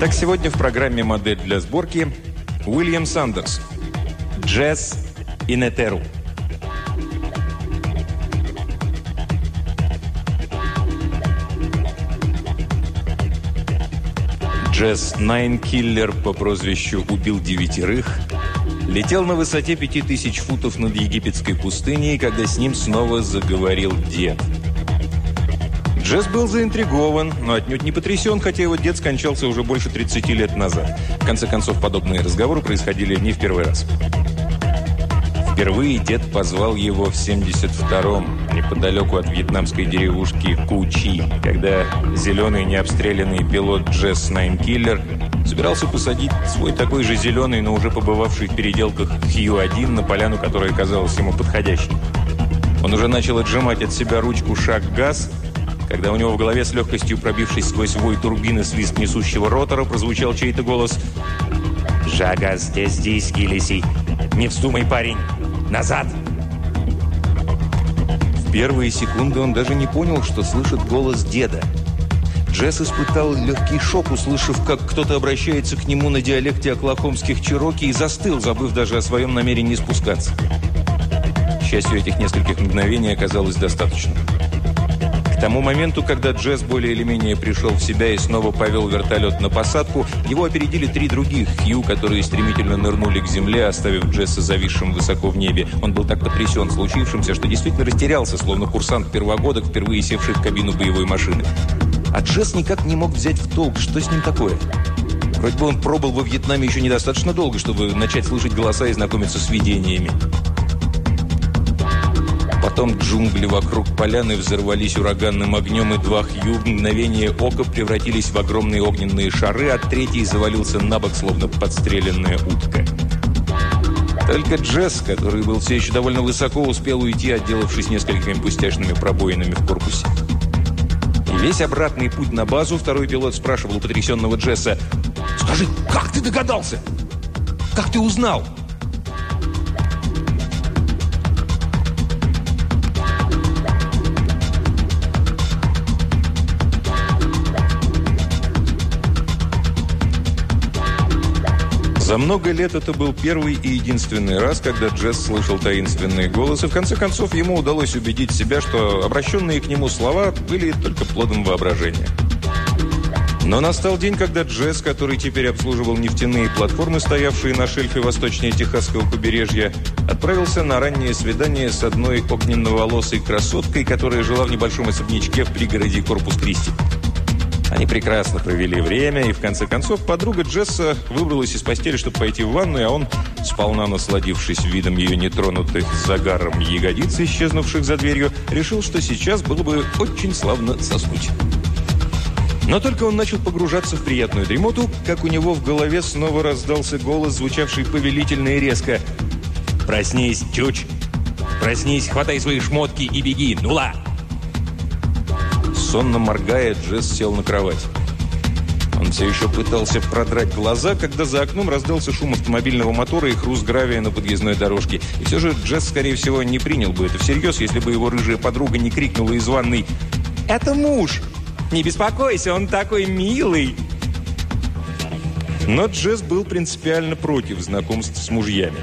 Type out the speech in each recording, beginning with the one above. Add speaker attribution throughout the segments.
Speaker 1: Итак, сегодня в программе «Модель для сборки» Уильям Сандерс «Джесс и Нетеру». Джесс Найнкиллер по прозвищу «Убил девятерых» летел на высоте 5000 футов над египетской пустыней, когда с ним снова заговорил дед – Джесс был заинтригован, но отнюдь не потрясен, хотя его дед скончался уже больше 30 лет назад. В конце концов, подобные разговоры происходили не в первый раз. Впервые дед позвал его в 72-м, неподалеку от вьетнамской деревушки Кучи, когда зеленый необстрелянный пилот Джесс Найнкиллер собирался посадить свой такой же зеленый, но уже побывавший в переделках Хью-1 на поляну, которая казалась ему подходящей. Он уже начал отжимать от себя ручку шаг-газ, когда у него в голове с легкостью пробившись сквозь вой турбины свист несущего ротора, прозвучал чей-то голос «Жага, здесь, здесь, Гиллиси! Не вздумай, парень! Назад!» В первые секунды он даже не понял, что слышит голос деда. Джесс испытал легкий шок, услышав, как кто-то обращается к нему на диалекте оклахомских чероки и застыл, забыв даже о своем намерении спускаться. К счастью, этих нескольких мгновений оказалось достаточно. К тому моменту, когда Джесс более или менее пришел в себя и снова повел вертолет на посадку, его опередили три других Хью, которые стремительно нырнули к земле, оставив Джесса зависшим высоко в небе. Он был так потрясен случившимся, что действительно растерялся, словно курсант первогодок, впервые севший в кабину боевой машины. А Джесс никак не мог взять в толк, что с ним такое. Вроде бы он пробыл во Вьетнаме еще недостаточно долго, чтобы начать слышать голоса и знакомиться с видениями. Потом джунгли вокруг поляны взорвались ураганным огнем, и два Хью мгновение ока превратились в огромные огненные шары, а третий завалился на бок, словно подстреленная утка. Только Джесс, который был все еще довольно высоко, успел уйти, отделавшись несколькими пустяшными пробоинами в корпусе. И весь обратный путь на базу второй пилот спрашивал у потрясенного Джесса, «Скажи, как ты догадался? Как ты узнал?» За много лет это был первый и единственный раз, когда Джесс слышал таинственный голос, и в конце концов ему удалось убедить себя, что обращенные к нему слова были только плодом воображения. Но настал день, когда Джесс, который теперь обслуживал нефтяные платформы, стоявшие на шельфе восточнее Техасского побережья, отправился на раннее свидание с одной огненно-волосой красоткой, которая жила в небольшом особнячке в пригороде Корпус Кристи. Они прекрасно провели время, и в конце концов подруга Джесса выбралась из постели, чтобы пойти в ванную, а он, сполна насладившись видом ее нетронутых загаром ягодиц, исчезнувших за дверью, решил, что сейчас было бы очень славно соснуть. Но только он начал погружаться в приятную дремоту, как у него в голове снова раздался голос, звучавший повелительно и резко. «Проснись, чуч! Проснись, хватай свои шмотки и беги! Нула!» Сонно моргая, Джесс сел на кровать. Он все еще пытался продрать глаза, когда за окном раздался шум автомобильного мотора и хруст гравия на подъездной дорожке. И все же Джесс, скорее всего, не принял бы это всерьез, если бы его рыжая подруга не крикнула из ванной «Это муж! Не беспокойся, он такой милый!» Но Джесс был принципиально против знакомств с мужьями.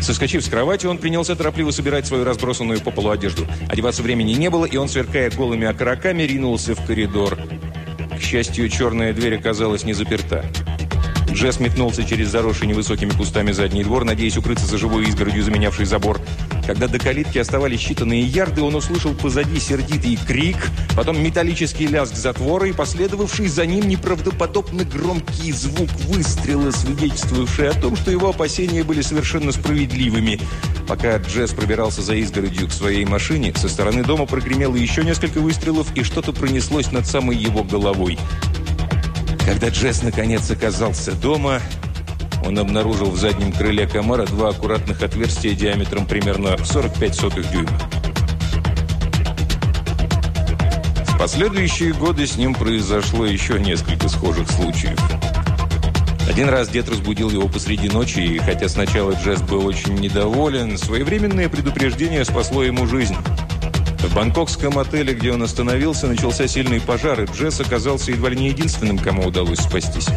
Speaker 1: Соскочив с кровати, он принялся торопливо собирать свою разбросанную по полу одежду. Одеваться времени не было, и он, сверкая голыми окороками, ринулся в коридор. К счастью, черная дверь оказалась не заперта. Джесс метнулся через заросший невысокими кустами задний двор, надеясь укрыться за живой изгородью, заменявший забор. Когда до калитки оставались считанные ярды, он услышал позади сердитый крик, потом металлический лязг затвора и последовавший за ним неправдоподобно громкий звук выстрела, свидетельствовавший о том, что его опасения были совершенно справедливыми. Пока Джесс пробирался за изгородью к своей машине, со стороны дома прогремело еще несколько выстрелов, и что-то пронеслось над самой его головой. Когда Джесс наконец оказался дома, он обнаружил в заднем крыле комара два аккуратных отверстия диаметром примерно 45 сотых дюйма. В последующие годы с ним произошло еще несколько схожих случаев. Один раз дед разбудил его посреди ночи, и хотя сначала Джесс был очень недоволен, своевременное предупреждение спасло ему жизнь. В бангкокском отеле, где он остановился, начался сильный пожар, и Джесс оказался едва ли не единственным, кому удалось спастись.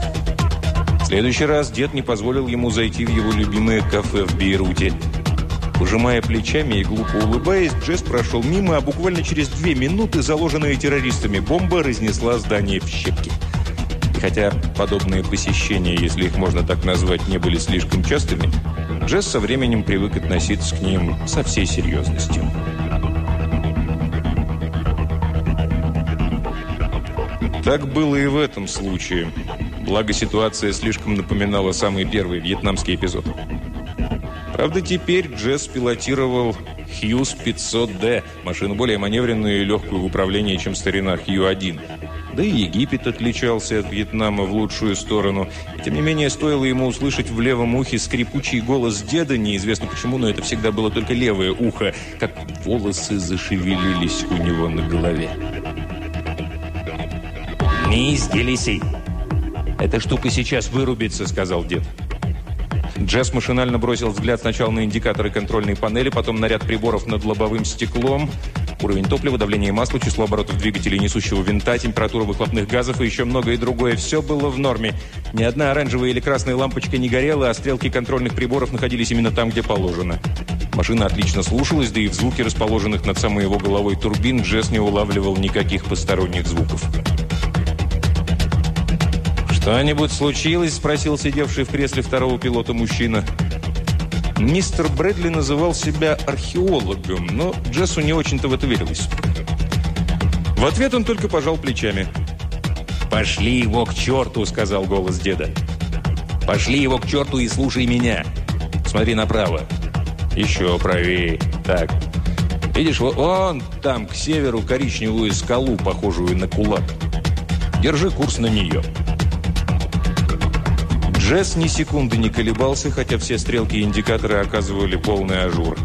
Speaker 1: Следующий раз дед не позволил ему зайти в его любимое кафе в Бейруте. Ужимая плечами и глупо улыбаясь, Джесс прошел мимо, а буквально через две минуты заложенная террористами бомба разнесла здание в щепки. И хотя подобные посещения, если их можно так назвать, не были слишком частыми, Джесс со временем привык относиться к ним со всей серьезностью. Так было и в этом случае. Благо, ситуация слишком напоминала самый первый вьетнамский эпизод. Правда, теперь Джесс пилотировал Хьюз 500D, машину более маневренную и легкую в управлении, чем старина Хью-1. Да и Египет отличался от Вьетнама в лучшую сторону. тем не менее, стоило ему услышать в левом ухе скрипучий голос деда, неизвестно почему, но это всегда было только левое ухо, как волосы зашевелились у него на голове.
Speaker 2: «Не изделись!»
Speaker 1: «Эта штука сейчас вырубится», — сказал дед. Джесс машинально бросил взгляд сначала на индикаторы контрольной панели, потом на ряд приборов над лобовым стеклом. Уровень топлива, давление масла, число оборотов двигателя несущего винта, температура выхлопных газов и еще многое другое. Все было в норме. Ни одна оранжевая или красная лампочка не горела, а стрелки контрольных приборов находились именно там, где положено. Машина отлично слушалась, да и в звуке расположенных над самой его головой турбин Джесс не улавливал никаких посторонних звуков. «Что-нибудь случилось?» – спросил сидевший в кресле второго пилота мужчина. Мистер Брэдли называл себя археологом, но Джессу не очень-то в это верилось. В ответ он только пожал плечами.
Speaker 2: «Пошли его к черту!» – сказал голос деда. «Пошли его к черту и слушай меня! Смотри направо. Еще правее. Так. Видишь, вон там, к северу, коричневую скалу, похожую на кулак. Держи курс на нее».
Speaker 1: Джесс ни секунды не колебался, хотя все стрелки и индикаторы показывали полный ажур.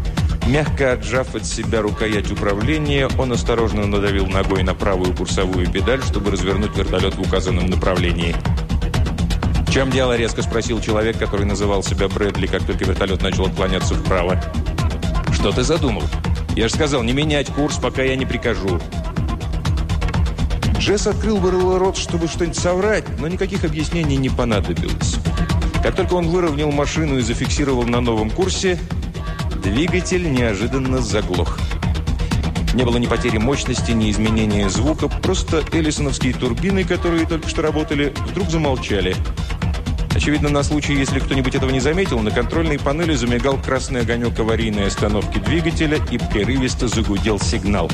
Speaker 1: Мягко отжав от себя рукоять управления, он осторожно надавил ногой на правую курсовую педаль, чтобы развернуть вертолет в указанном направлении. «В чем дело?» – резко спросил человек, который называл себя Брэдли, как только вертолет начал отклоняться вправо. «Что ты задумал? Я же сказал, не менять курс, пока я не прикажу». Джесс открыл было рот, чтобы что-нибудь соврать, но никаких объяснений не понадобилось. Как только он выровнял машину и зафиксировал на новом курсе, двигатель неожиданно заглох. Не было ни потери мощности, ни изменения звука, просто эллисоновские турбины, которые только что работали, вдруг замолчали. Очевидно, на случай, если кто-нибудь этого не заметил, на контрольной панели замигал красный огонек аварийной остановки двигателя и прерывисто загудел сигнал.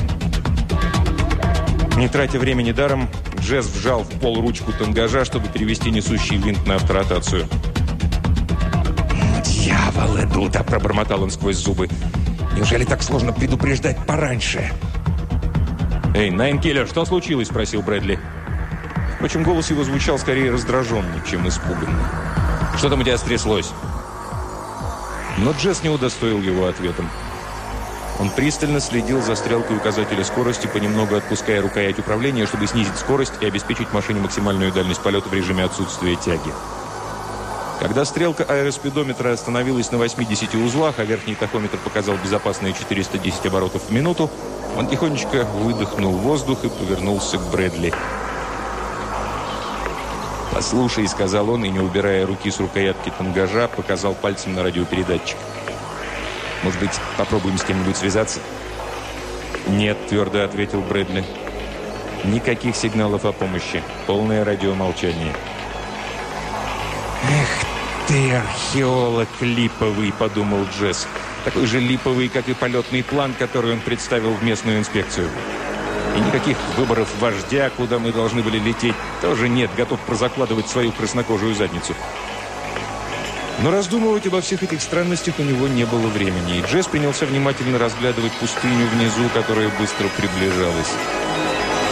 Speaker 1: Не тратя времени даром, Джесс вжал в пол ручку тангажа, чтобы перевести несущий винт на авторотацию.
Speaker 2: «Дьяволы идут!» – пробормотал он сквозь зубы. «Неужели так сложно предупреждать пораньше?»
Speaker 1: «Эй, Найнкиллер, что случилось?» – спросил Брэдли. Впрочем, голос его звучал скорее раздраженный, чем испуганный. «Что там у тебя стряслось?» Но Джесс не удостоил его ответом. Он пристально следил за стрелкой указателя скорости, понемногу отпуская рукоять управления, чтобы снизить скорость и обеспечить машине максимальную дальность полета в режиме отсутствия тяги. Когда стрелка аэроспидометра остановилась на 80 узлах, а верхний тахометр показал безопасные 410 оборотов в минуту, он тихонечко выдохнул воздух и повернулся к Брэдли. «Послушай», — сказал он, и, не убирая руки с рукоятки тангажа, показал пальцем на радиопередатчик. «Может быть, попробуем с кем-нибудь связаться?» «Нет», — твердо ответил Брэдли. «Никаких сигналов о помощи. Полное радиомолчание».
Speaker 2: «Эх «Ты археолог липовый», — подумал Джесс. Такой же липовый, как и полетный план, который он представил в местную инспекцию. И никаких выборов вождя, куда мы должны были лететь, тоже нет, готов прозакладывать свою краснокожую задницу. Но раздумывать обо всех этих странностях у него не было времени, и Джесс принялся внимательно разглядывать пустыню внизу, которая быстро приближалась.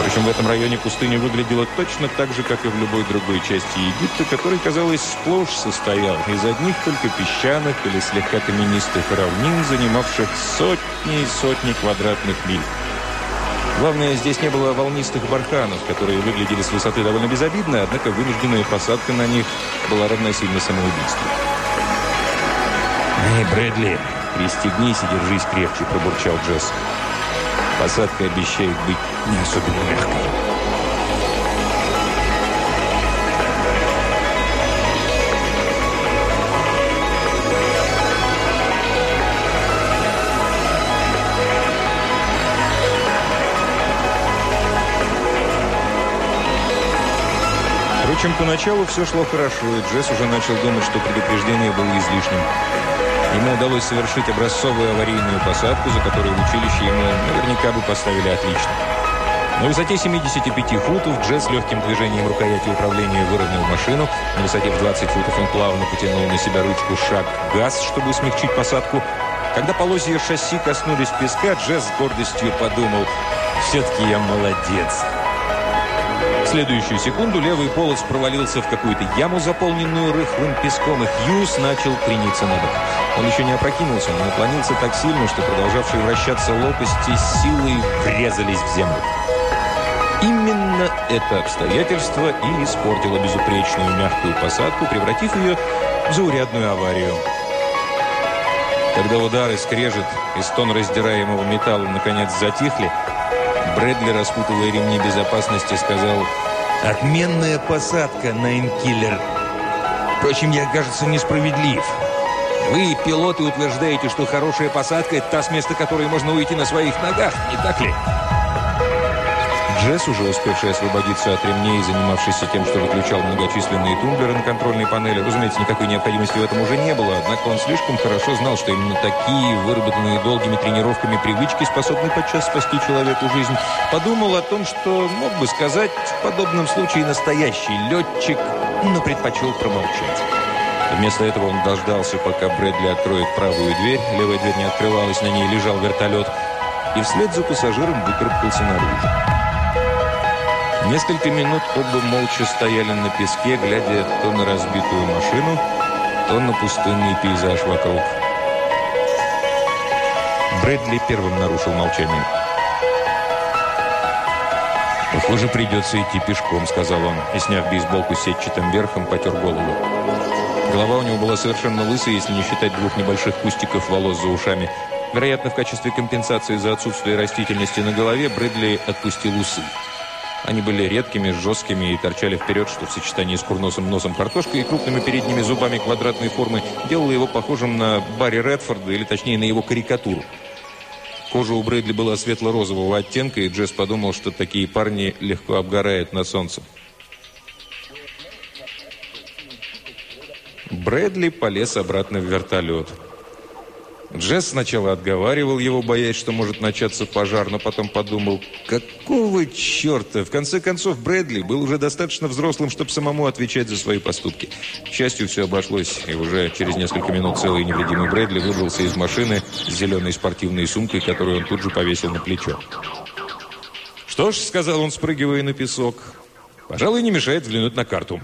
Speaker 2: Впрочем, в этом районе пустыня выглядела точно так же, как и в любой другой части Египта, который, казалось, сплошь состоял из одних только песчаных или слегка каменистых равнин, занимавших сотни и сотни квадратных миль. Главное, здесь не было волнистых барханов, которые выглядели с высоты довольно безобидно, однако вынужденная посадка на них была равносильно самоубийству.
Speaker 1: «Эй, Брэдли, пристегнись и держись крепче», – пробурчал Джесс.
Speaker 2: Посадка обещает быть не особенно мягкой.
Speaker 1: Впрочем, поначалу все шло хорошо, и Джесс уже начал думать, что предупреждение было излишним. Ему удалось совершить образцовую аварийную посадку, за которую в училище ему наверняка бы поставили отлично. На высоте 75 футов Джесс легким движением рукояти управления выровнял машину. На высоте в 20 футов он плавно потянул на себя ручку шаг-газ, чтобы смягчить посадку. Когда полозья шасси коснулись песка, Джесс с гордостью подумал, «Все-таки я молодец!» следующую секунду левый полос провалился в какую-то яму, заполненную рыхлым песком, и Хьюз начал крениться на бок. Он еще не опрокинулся, но наклонился так сильно, что продолжавшие вращаться лопасти силой врезались в землю. Именно это обстоятельство и испортило безупречную мягкую посадку, превратив ее в заурядную аварию. Когда удары скрежет и стон раздираемого металла наконец затихли, Брэдли, распутывая ремни безопасности, сказал «Отменная посадка, Найнкиллер. Впрочем, я, кажется, несправедлив. Вы, пилоты, утверждаете, что хорошая посадка – это та, с места которой можно уйти на своих ногах, не так ли?» Джесс, уже успевший освободиться от ремней и занимавшийся тем, что выключал многочисленные тумблеры на контрольной панели, разумеется, никакой необходимости в этом уже не было, однако он слишком хорошо знал, что именно такие, выработанные долгими тренировками привычки, способны подчас спасти человеку жизнь. Подумал о том, что мог бы сказать в подобном случае настоящий летчик, но предпочел промолчать. Вместо этого он дождался, пока Брэдли откроет правую дверь, левая дверь не открывалась, на ней лежал вертолет, и вслед за пассажиром выкарабкался наружу. Несколько минут оба молча стояли на песке, глядя то на разбитую машину, то на пустынный пейзаж вокруг. Брэдли первым нарушил молчание. «Похоже, придется идти пешком», — сказал он, и, сняв бейсболку с сетчатым верхом, потер голову. Голова у него была совершенно лысая, если не считать двух небольших кустиков волос за ушами. Вероятно, в качестве компенсации за отсутствие растительности на голове Брэдли отпустил усы. Они были редкими, жесткими и торчали вперед, что в сочетании с курносым носом картошкой и крупными передними зубами квадратной формы делало его похожим на Барри Редфорда, или точнее на его карикатуру. Кожа у Брэдли была светло-розового оттенка, и Джесс подумал, что такие парни легко обгорают на солнце. Брэдли полез обратно в вертолет. Джесс сначала отговаривал его, боясь, что может начаться пожар, но потом подумал, какого черта? В конце концов, Брэдли был уже достаточно взрослым, чтобы самому отвечать за свои поступки. К счастью, все обошлось, и уже через несколько минут целый невредимый Брэдли выбрался из машины с зеленой спортивной сумкой, которую он тут же повесил на плечо. «Что ж», — сказал он, спрыгивая на песок, — «пожалуй, не мешает взглянуть на карту».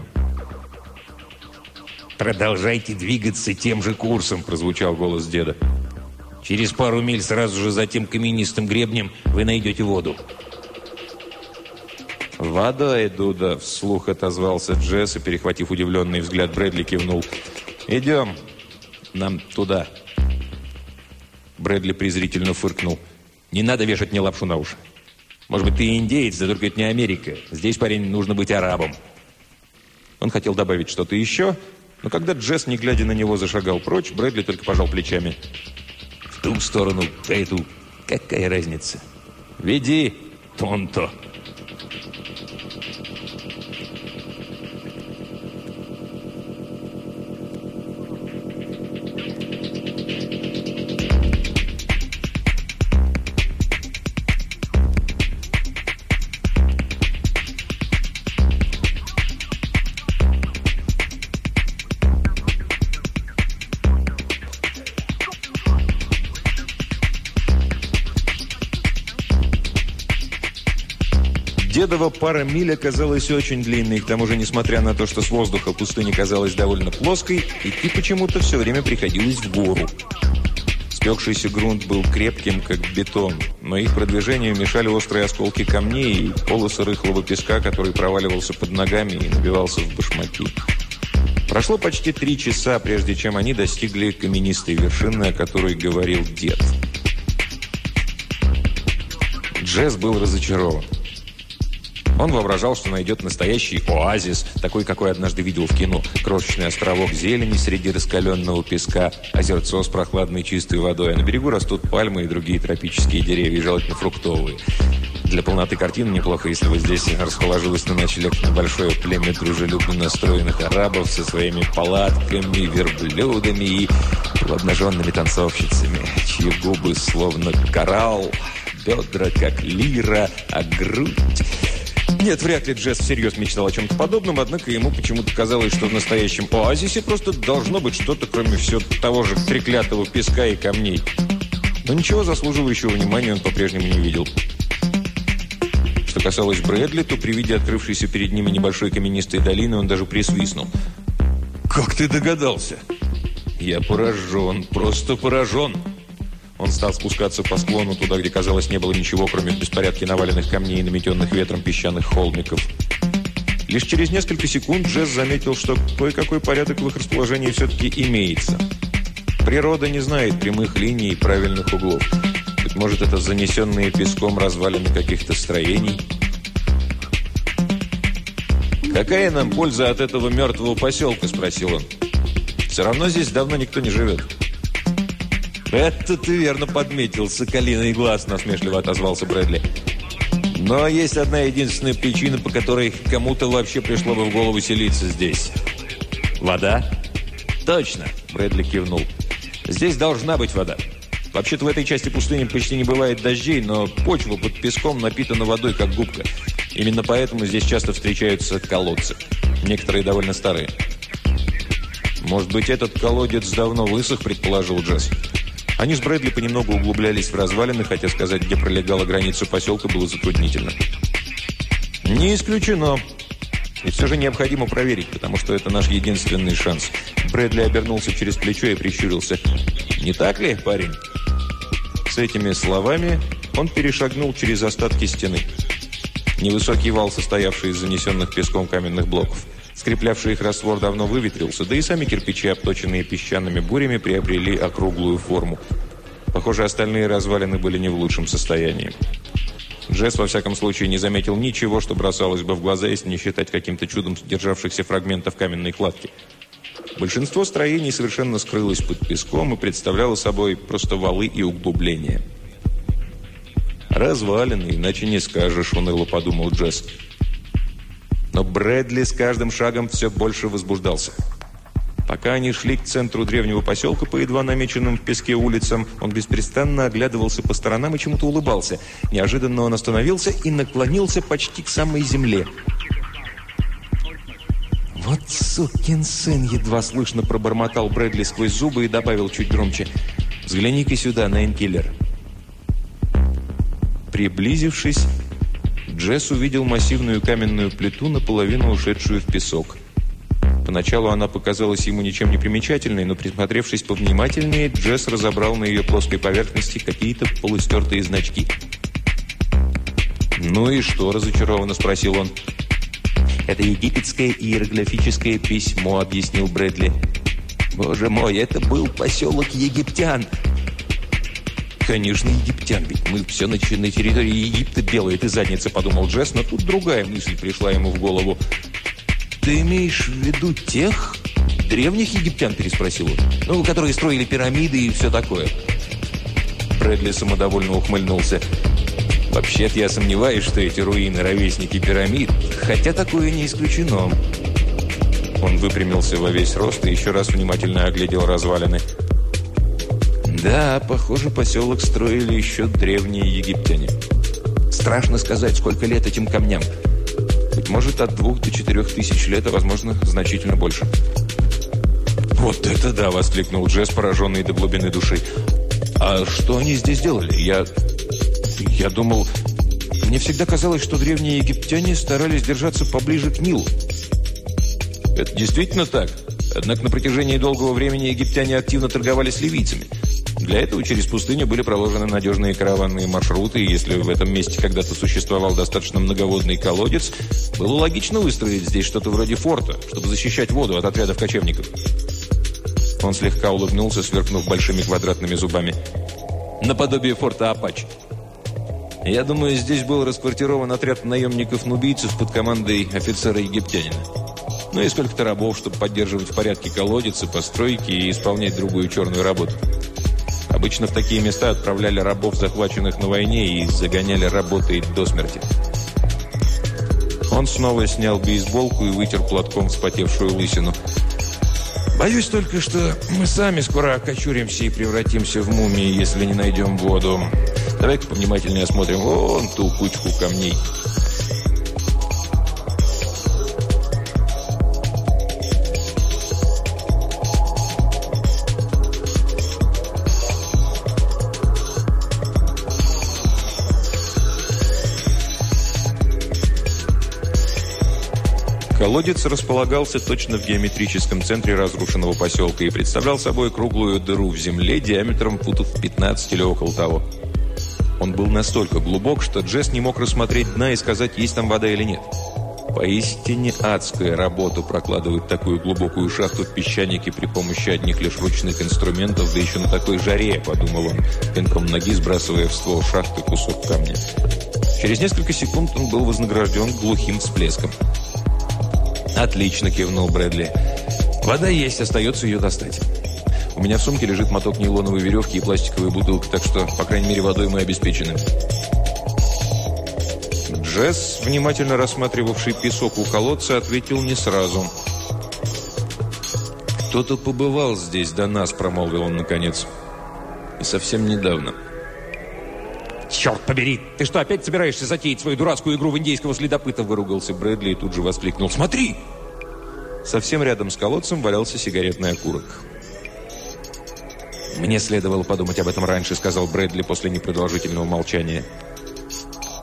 Speaker 2: «Продолжайте двигаться тем же курсом», – прозвучал голос деда. «Через пару миль сразу же за тем каменистым гребнем вы найдете воду».
Speaker 1: «Вода, Дуда!» – вслух отозвался Джесс и, перехватив удивленный взгляд, Брэдли кивнул. «Идем. Нам туда». Брэдли презрительно фыркнул. «Не надо вешать мне лапшу на уши. Может быть, ты индеец, да только это не Америка. Здесь, парень, нужно быть арабом». Он хотел добавить что-то еще, но когда Джесс, не глядя на него, зашагал прочь, Брэдли только пожал плечами. «В ту сторону, в. Какая разница? Веди, Тонто!» Дедова пара миль оказалась очень длинной, к тому же, несмотря на то, что с воздуха пустыня казалась довольно плоской, идти почему-то все время приходилось в гору. Спекшийся грунт был крепким, как бетон, но их продвижению мешали острые осколки камней и полосы рыхлого песка, который проваливался под ногами и набивался в башмаки. Прошло почти три часа, прежде чем они достигли каменистой вершины, о которой говорил дед.
Speaker 2: Джесс был разочарован. Он воображал, что найдет настоящий оазис, такой, какой однажды видел в кино. Крошечный островок зелени среди раскаленного песка, озерцо с прохладной чистой водой, а на берегу растут пальмы и другие тропические деревья, желательно фруктовые. Для полноты картины неплохо, если бы здесь расположилось на ночлег небольшое племя дружелюбно настроенных арабов со своими палатками, верблюдами и обнаженными танцовщицами, чьи губы словно коралл, бедра как лира, а грудь нет, вряд ли Джесс всерьез мечтал о чем-то подобном, однако ему почему-то казалось, что в настоящем оазисе просто должно быть что-то, кроме всего того же треклятого песка и камней. Но ничего заслуживающего внимания он по-прежнему не видел. Что касалось Брэдли, то при виде открывшейся перед ними небольшой каменистой долины он даже присвистнул. «Как ты догадался?» «Я поражен, просто поражен!» Он стал спускаться по склону туда, где, казалось, не было ничего, кроме беспорядки наваленных камней и наметенных ветром песчаных холмиков. Лишь через несколько секунд Джесс заметил, что кое-какой порядок в их расположении все-таки имеется. Природа не знает прямых линий и правильных углов. Быть может, это занесенные песком развалины каких-то строений. «Какая нам польза от этого мертвого поселка?» – спросил он. «Все равно здесь давно никто не живет». «Это ты верно подметил, соколиный глаз», – насмешливо отозвался Брэдли. «Но есть одна единственная причина, по которой кому-то вообще пришло бы в голову селиться здесь. Вода?» «Точно», – Брэдли кивнул. «Здесь должна быть вода. Вообще-то в этой части пустыни почти не бывает дождей, но почва под песком напитана водой, как губка. Именно поэтому здесь часто встречаются колодцы. Некоторые довольно старые». «Может быть, этот колодец давно высох», – предположил Джесс. Они с Брэдли понемногу углублялись в развалины, хотя сказать, где пролегала граница поселка, было затруднительно. «Не исключено. И все же необходимо проверить, потому что это наш единственный шанс». Брэдли обернулся через плечо и прищурился. «Не так ли, парень?» С этими словами он перешагнул через остатки стены. Невысокий вал, состоявший из занесенных песком каменных блоков – Скреплявший их раствор давно выветрился, да и сами кирпичи, обточенные песчаными бурями, приобрели округлую форму. Похоже, остальные развалины были не в лучшем состоянии. Джесс, во всяком случае, не заметил ничего, что бросалось бы в глаза, если не считать каким-то чудом державшихся фрагментов каменной кладки. Большинство строений совершенно скрылось под песком и представляло собой просто валы и углубления. «Развалины, иначе не скажешь», — уныло подумал Джесс. Но Брэдли с каждым шагом все больше возбуждался. Пока они шли к центру древнего поселка по едва намеченным в песке улицам, он беспрестанно оглядывался по сторонам и чему-то улыбался. Неожиданно он остановился и наклонился почти к самой земле. «Вот сукин сын!» – едва слышно пробормотал Брэдли сквозь зубы и добавил чуть громче. «Взгляни-ка сюда, Найнкиллер!» Приблизившись, Джесс увидел массивную каменную плиту, наполовину ушедшую в песок. Поначалу она показалась ему ничем не примечательной, но присмотревшись повнимательнее, Джесс разобрал на ее плоской поверхности какие-то полустертые значки. «Ну и что?» – разочарованно спросил он. «Это египетское иероглифическое письмо», – объяснил Брэдли. «Боже мой, это был поселок египтян!» «Конечно, египтян, ведь мы все на, территории Египта делает и задница», подумал Джесс, но тут другая мысль пришла ему в голову. «Ты имеешь в виду тех древних египтян?» переспросил он. «Ну, которые строили пирамиды и все такое». Брэдли самодовольно ухмыльнулся. «Вообще-то я сомневаюсь, что эти руины – ровесники пирамид, хотя такое не исключено». Он выпрямился во весь рост и еще раз внимательно оглядел развалины – да, похоже, поселок строили еще древние египтяне. Страшно сказать, сколько лет этим камням. Быть может, от двух до четырех тысяч лет, а, возможно, значительно больше. «Вот это да!» – воскликнул Джесс, пораженный до глубины души. «А что они здесь делали? Я... я думал... Мне всегда казалось, что древние египтяне старались держаться поближе к Нилу». «Это действительно так?» Однако на протяжении долгого времени египтяне активно торговали с ливийцами. Для этого через пустыню были проложены надежные караванные маршруты, и если в этом месте когда-то существовал достаточно многоводный колодец, было логично выстроить здесь что-то вроде форта, чтобы защищать воду от отрядов кочевников. Он слегка улыбнулся, сверкнув большими квадратными зубами. Наподобие форта Апач.
Speaker 1: Я думаю, здесь был расквартирован отряд наемников-нубийцев под командой офицера-египтянина. Ну и сколько-то рабов, чтобы поддерживать в порядке колодец постройки и исполнять другую черную работу. Обычно в такие места отправляли рабов, захваченных на войне, и загоняли работой до смерти. Он снова снял бейсболку и вытер платком вспотевшую лысину. «Боюсь только, что мы сами скоро окочуримся и превратимся в мумии, если не найдем воду. Давай-ка повнимательнее осмотрим вон ту кучку камней». Колодец располагался точно в геометрическом центре разрушенного поселка и представлял собой круглую дыру в земле диаметром футов 15 или около того. Он был настолько глубок, что Джесс не мог рассмотреть дна и сказать, есть там вода или нет. Поистине адская работа прокладывать такую глубокую шахту в песчанике при помощи одних лишь ручных инструментов, да еще на такой жаре, подумал он, пинком ноги сбрасывая в ствол шахты кусок камня. Через несколько секунд он был вознагражден глухим всплеском. «Отлично», – кивнул Брэдли. «Вода есть, остается ее достать. У меня в сумке лежит моток нейлоновой веревки и пластиковая бутылка, так что, по крайней мере, водой мы обеспечены». Джесс, внимательно рассматривавший песок у колодца, ответил не сразу. «Кто-то побывал здесь до нас», – промолвил он наконец. «И совсем недавно».
Speaker 2: «Черт побери! Ты что, опять собираешься затеять свою дурацкую игру в индейского следопыта?» Выругался Брэдли и тут же воскликнул. «Смотри!»
Speaker 1: Совсем рядом с колодцем валялся сигаретный окурок.
Speaker 2: «Мне следовало подумать об этом раньше», — сказал Брэдли после непродолжительного молчания.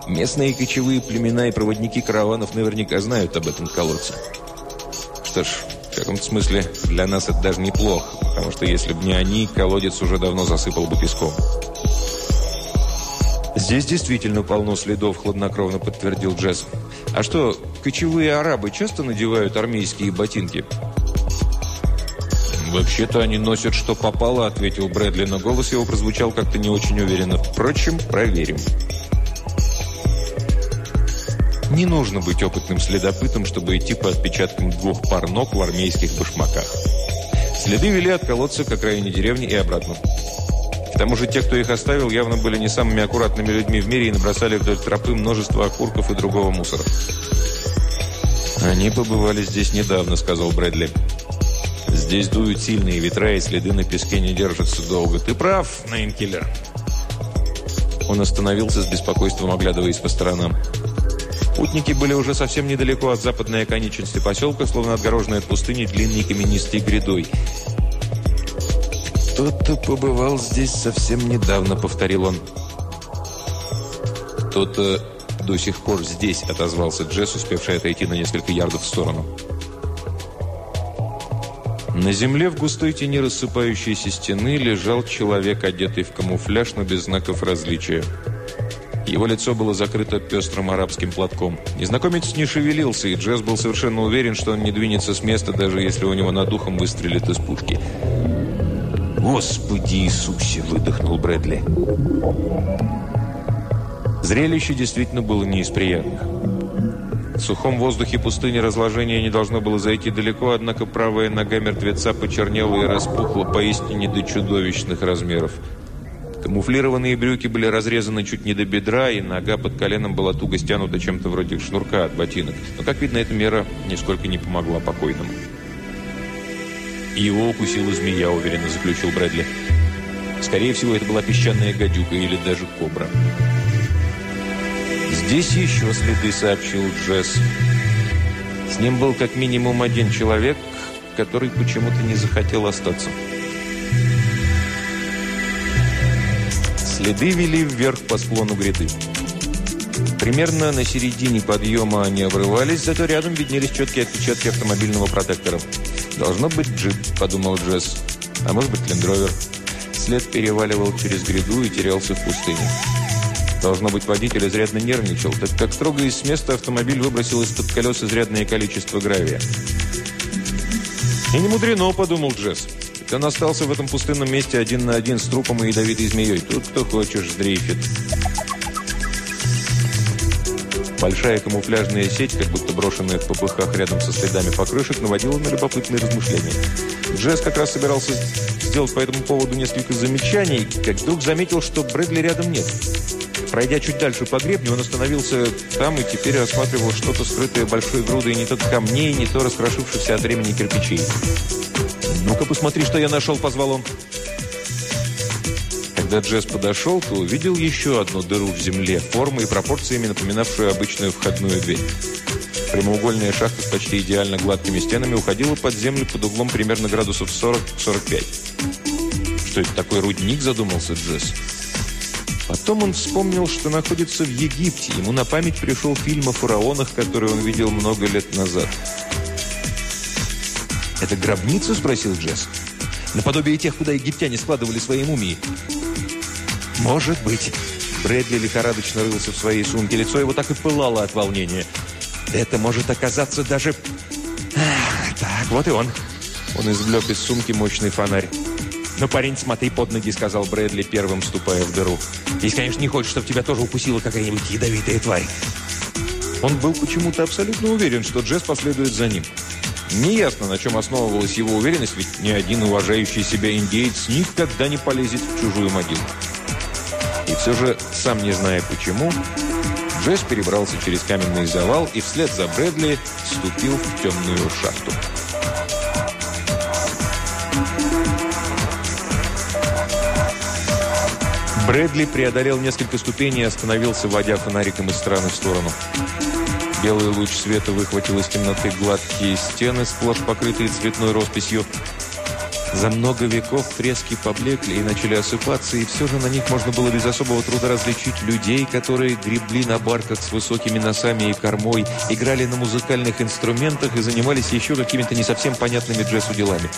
Speaker 1: «Местные кочевые племена и проводники караванов наверняка знают об этом колодце. Что ж, в каком-то смысле для нас это даже неплохо, потому что если бы не они, колодец уже давно засыпал бы песком». «Здесь действительно полно следов», – хладнокровно подтвердил Джесс. «А что, кочевые арабы часто надевают армейские ботинки?»
Speaker 2: «Вообще-то они носят, что попало», – ответил Брэдли, но голос его прозвучал как-то не очень уверенно. «Впрочем, проверим». Не нужно быть опытным следопытом, чтобы идти по отпечаткам двух пар ног в армейских башмаках. Следы вели от колодца к окраине деревни и обратно. К тому же те, кто их оставил, явно были не самыми аккуратными людьми в мире и набросали вдоль тропы множество окурков и другого мусора.
Speaker 1: «Они побывали здесь недавно», — сказал Брэдли. «Здесь дуют сильные ветра, и следы на песке не держатся долго. Ты прав, Нейнкиллер». Он остановился с беспокойством, оглядываясь по сторонам. Путники были уже совсем недалеко от западной оконечности поселка, словно отгороженной от пустыни длинной каменистой грядой. «Кто-то побывал здесь совсем недавно», — повторил он. «Кто-то до сих пор здесь», — отозвался Джесс, успевший отойти на несколько ярдов в сторону. На земле в густой тени рассыпающейся стены лежал человек, одетый в камуфляж, но без знаков различия. Его лицо было закрыто пестрым арабским платком. Незнакомец не шевелился, и Джесс был совершенно уверен, что он не двинется с места, даже если у него над духом выстрелит из пушки. «Господи Иисусе!» – выдохнул Брэдли. Зрелище действительно было не из приятных. В сухом воздухе пустыни разложение не должно было зайти далеко, однако правая нога мертвеца почернела и распухла поистине до чудовищных размеров. Камуфлированные брюки были разрезаны чуть не до бедра, и нога под коленом была туго стянута чем-то вроде шнурка от ботинок. Но, как видно, эта мера нисколько не помогла покойному. «Его укусила змея», — уверенно заключил Брэдли. Скорее всего, это была песчаная гадюка или даже кобра. «Здесь еще следы», — сообщил Джесс. С ним был как минимум один человек, который почему-то не захотел остаться. Следы вели вверх по склону гряды. Примерно на середине подъема они обрывались, зато рядом виднелись четкие отпечатки автомобильного протектора. «Должно быть джип», – подумал Джесс. «А может быть, лендровер». След переваливал через гряду и терялся в пустыне. Должно быть, водитель изрядно нервничал, так как строго из места автомобиль выбросил из-под колес изрядное количество гравия. «И не мудрено», – подумал Джесс. Он остался в этом пустынном месте один на один с трупом и ядовитой змеей. Тут кто хочешь дрейфит. Большая камуфляжная сеть, как будто брошенная в попыхах рядом со следами покрышек, наводила на любопытные размышления. Джесс как раз собирался сделать по этому поводу несколько замечаний, как вдруг заметил, что Брэдли рядом нет. Пройдя чуть дальше по гребню, он остановился там и теперь рассматривал что-то скрытое большой грудой не то камней, не то раскрошившихся от времени кирпичей. «Ну-ка, посмотри, что я нашел», — позвал он. Когда Джесс подошел, то увидел еще одну дыру в земле, формой и пропорциями напоминавшую обычную входную дверь. Прямоугольная шахта с почти идеально гладкими стенами уходила под землю под углом примерно градусов 40-45. Что это такой рудник, задумался Джесс. Потом он вспомнил, что находится в Египте. Ему на память пришел фильм о фараонах, который он видел много лет назад. «Это гробница?» – спросил Джесс. «Наподобие тех, куда египтяне складывали свои мумии». «Может быть». Брэдли лихорадочно рылся в своей сумке. Лицо его так и пылало от волнения. «Это может оказаться даже...» «Так, вот и он». Он извлек из сумки мощный фонарь. «Ну, парень, смотри под ноги», — сказал Брэдли, первым вступая в дыру. «Если, конечно, не хочешь, чтобы тебя тоже укусила какая-нибудь ядовитая тварь». Он был почему-то абсолютно уверен, что Джесс последует за ним. Неясно, на чем основывалась его уверенность, ведь ни один уважающий себя индеец никогда не полезет в чужую могилу. И все же, сам не зная почему, Джесс перебрался через каменный завал и вслед за Брэдли вступил в темную шахту. Брэдли преодолел несколько ступеней и остановился, водя фонариком из стороны в сторону. Белый луч света выхватил из темноты гладкие стены, сплошь покрытые цветной росписью. За много веков фрески поблекли и начали осыпаться, и все же на них можно было без особого труда различить людей, которые гребли на барках с высокими носами и кормой, играли на музыкальных инструментах и занимались еще какими-то не совсем понятными джессу делами.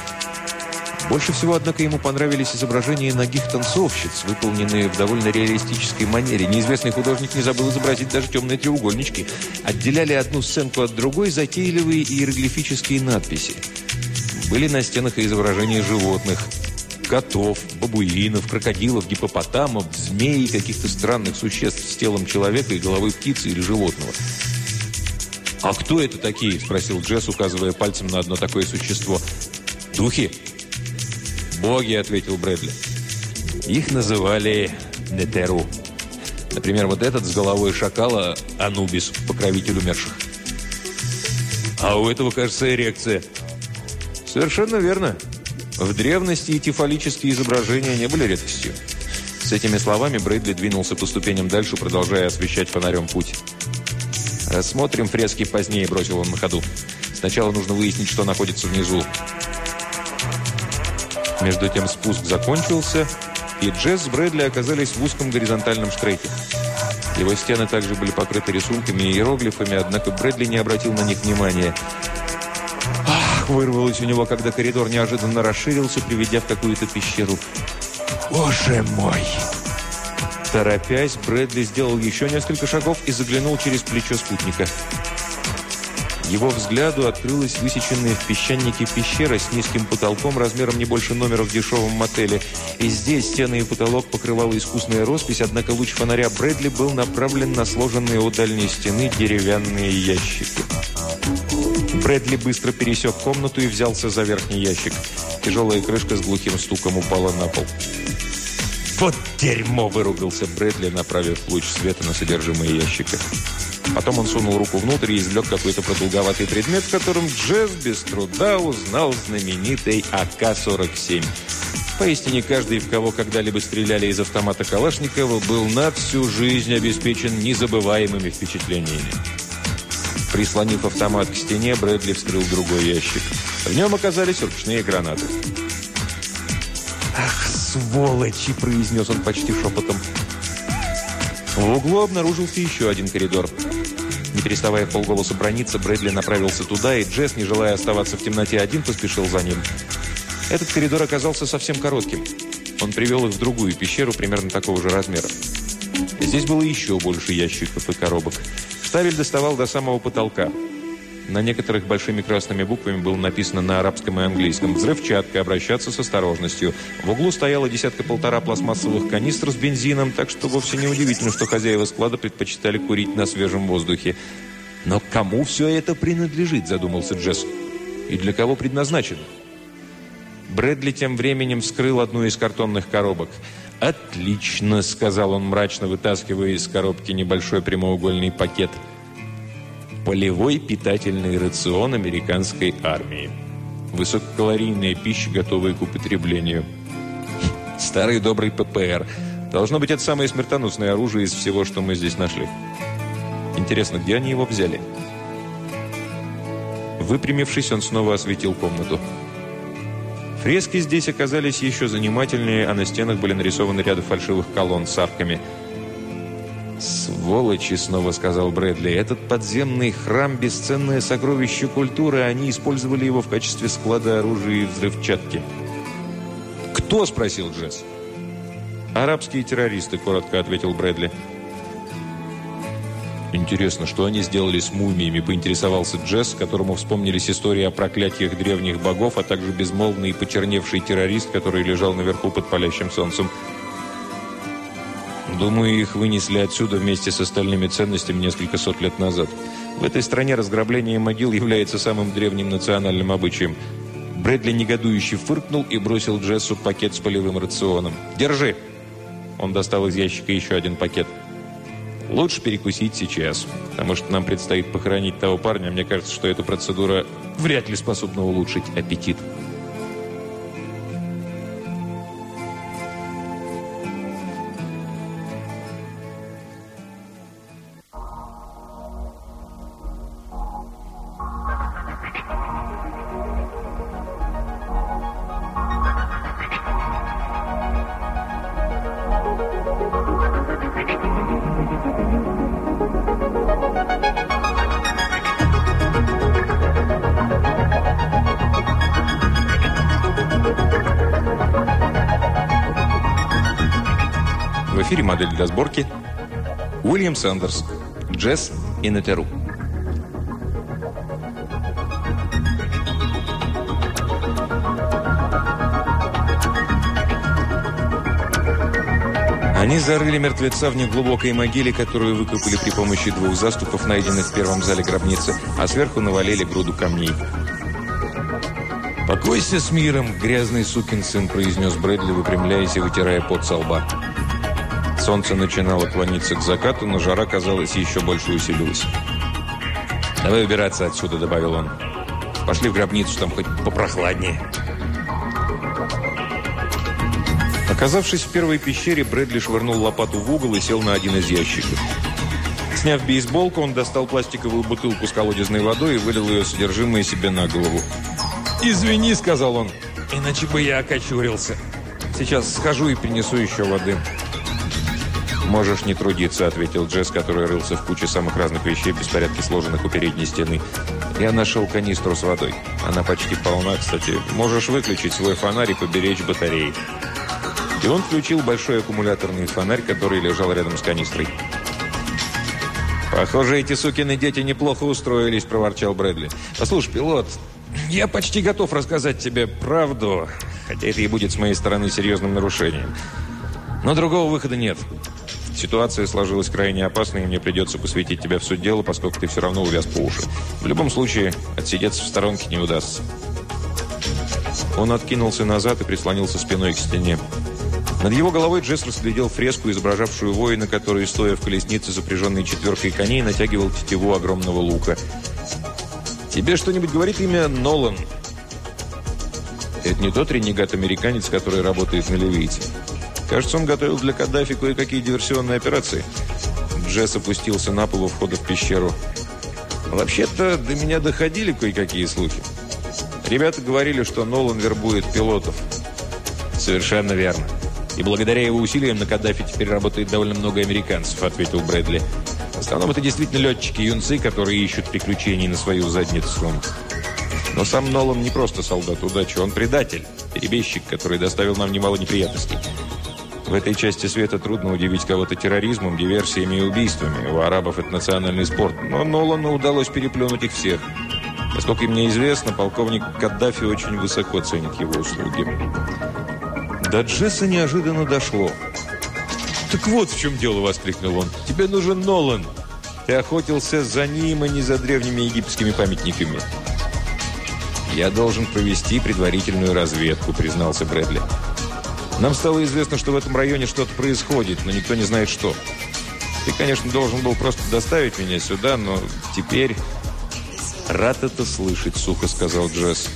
Speaker 1: Больше всего, однако, ему понравились изображения ногих танцовщиц, выполненные в довольно реалистической манере. Неизвестный художник не забыл изобразить даже темные треугольнички. Отделяли одну сценку от другой затейливые иероглифические надписи. Были на стенах изображения животных. Котов, бабуинов, крокодилов, гипопотамов, змей каких-то странных существ с телом человека и головой птицы или животного. «А кто это такие?» – спросил Джесс, указывая пальцем на одно такое существо. «Духи?» «Боги», – ответил Брэдли. Их называли Нетеру. Например, вот этот с головой шакала – Анубис, покровитель умерших. А у этого, кажется, эрекция. Совершенно верно. В древности эти фаллические изображения не были редкостью. С этими словами Брэдли двинулся по ступеням дальше, продолжая освещать фонарем путь. «Рассмотрим фрески позднее», – бросил он на ходу. «Сначала нужно выяснить, что находится внизу». Между тем спуск закончился, и Джесс с Брэдли оказались в узком горизонтальном штрейке. Его стены также были покрыты рисунками и иероглифами, однако Брэдли не обратил на них внимания. Вырвалось у него, когда коридор неожиданно расширился, приведя в какую-то пещеру. «Боже мой!» Торопясь, Брэдли сделал еще несколько шагов и заглянул через плечо спутника. Его взгляду открылась высеченная в песчанике пещера с низким потолком размером не больше номера в дешевом мотеле. И здесь стены и потолок покрывала искусная роспись, однако луч фонаря Брэдли был направлен на сложенные у дальней стены деревянные ящики. Брэдли быстро пересек комнату и взялся за верхний ящик. Тяжелая крышка с глухим стуком упала на пол. «Вот дерьмо!» – выругался Брэдли, направив луч света на содержимое ящика. Потом он сунул руку внутрь и извлек какой-то продолговатый предмет, в котором Джесс без труда узнал знаменитый АК-47. Поистине каждый, в кого когда-либо стреляли из автомата Калашникова, был на всю жизнь обеспечен незабываемыми впечатлениями. Прислонив автомат к стене, Брэдли вскрыл другой ящик. В нем оказались ручные гранаты. «Ах, сволочи!» – произнес он почти шепотом. В углу обнаружился еще один коридор. Не переставая полголоса брониться, Брэдли направился туда, и Джесс, не желая оставаться в темноте один, поспешил за ним. Этот коридор оказался совсем коротким. Он привел их в другую пещеру примерно такого же размера. Здесь было еще больше ящиков и коробок. Штабель доставал до самого потолка. На некоторых большими красными буквами было написано на арабском и английском «Взрывчатка. Обращаться с осторожностью». В углу стояла десятка-полтора пластмассовых канистр с бензином, так что вовсе не удивительно, что хозяева склада предпочитали курить на свежем воздухе. «Но кому все это принадлежит?» – задумался Джесс. «И для кого предназначено?» Брэдли тем временем вскрыл одну из картонных коробок. «Отлично!» – сказал он мрачно, вытаскивая из коробки небольшой прямоугольный пакет – Полевой питательный рацион американской армии. Высококалорийная пища, готовая к употреблению. Старый добрый ППР. Должно быть, это самое смертоносное оружие из всего, что мы здесь нашли. Интересно, где они его взяли? Выпрямившись, он снова осветил комнату. Фрески здесь оказались еще занимательнее, а на стенах были нарисованы ряды фальшивых колонн с арками – «Сволочи!» — снова сказал Брэдли. «Этот подземный храм — бесценное сокровище культуры. Они использовали его в качестве склада оружия и взрывчатки». «Кто?» — спросил Джесс. «Арабские террористы», — коротко ответил Брэдли. «Интересно, что они сделали с мумиями?» – поинтересовался Джесс, которому вспомнились истории о проклятиях древних богов, а также безмолвный и почерневший террорист, который лежал наверху под палящим солнцем. Думаю, их вынесли отсюда вместе с остальными ценностями несколько сот лет назад. В этой стране разграбление могил является самым древним национальным обычаем. Брэдли негодующе фыркнул и бросил Джессу пакет с полевым рационом. «Держи!» Он достал из ящика еще один пакет. «Лучше перекусить сейчас, потому что нам предстоит похоронить того парня. Мне кажется, что эта процедура вряд ли способна улучшить аппетит». Эфире модель для сборки Уильям Сандерс, Джесс и Нетеру. Они зарыли мертвеца в неглубокой могиле, которую выкопали при помощи двух заступов, найденных в первом зале гробницы, а сверху навалили груду камней. «Покойся с миром, грязный сукин сын», – произнес Брэдли, выпрямляясь и вытирая пот со лба. Солнце начинало клониться к закату, но жара, казалось, еще больше усилилась. «Давай убираться отсюда», — добавил он. «Пошли в гробницу, там хоть попрохладнее». Оказавшись в первой пещере, Брэдли швырнул лопату в угол и сел на один из ящиков. Сняв бейсболку, он достал пластиковую бутылку с колодезной водой и вылил ее содержимое себе на голову. «Извини», — сказал он, — «иначе бы я окочурился. Сейчас схожу и принесу еще воды». «Можешь не трудиться», — ответил Джесс, который рылся в куче самых разных вещей в беспорядке, сложенных у передней стены. «Я нашел канистру с водой. Она почти полна, кстати. Можешь выключить свой фонарь и поберечь батареи». И он включил большой аккумуляторный фонарь, который лежал рядом с канистрой. «Похоже, эти сукины дети неплохо устроились», – проворчал Брэдли. «Послушай, пилот, я почти готов рассказать тебе правду, хотя это и будет с моей стороны серьезным нарушением. Но другого выхода нет. Ситуация сложилась крайне опасной, и мне придется посвятить тебя в суть дела, поскольку ты все равно увяз по уши. В любом случае, отсидеться в сторонке не удастся. Он откинулся назад и прислонился спиной к стене. Над его головой Джесс разглядел фреску, изображавшую воина, который, стоя в колеснице, запряженной четверкой коней, натягивал тетиву огромного лука. «Тебе что-нибудь говорит имя Нолан?» «Это не тот ренегат-американец, который работает на ливийце?» Кажется, он готовил для Каддафи кое-какие диверсионные операции. Джесс опустился на пол у входа в пещеру. Вообще-то до меня доходили кое-какие слухи. Ребята говорили, что Нолан вербует пилотов. Совершенно верно. И благодаря его усилиям на Каддафи теперь работает довольно много американцев, ответил Брэдли. В основном это действительно летчики-юнцы, которые ищут приключений на свою задницу. Но сам Нолан не просто солдат удачи, он предатель, перебежчик, который доставил нам немало неприятностей. В этой части света трудно удивить кого-то терроризмом, диверсиями и убийствами. У арабов это национальный спорт. Но Нолану удалось переплюнуть их всех. Насколько мне известно, полковник Каддафи очень высоко ценит его услуги. До Джесса неожиданно дошло. «Так вот в чем дело!» – воскликнул он. «Тебе нужен Нолан!» Ты охотился за ним, а не за древними египетскими памятниками. «Я должен провести предварительную разведку», – признался Брэдли. «Нам стало известно, что в этом районе что-то происходит, но никто не знает, что. Ты, конечно, должен был просто доставить меня сюда, но теперь...» «Рад это слышать», – сухо сказал Джесс.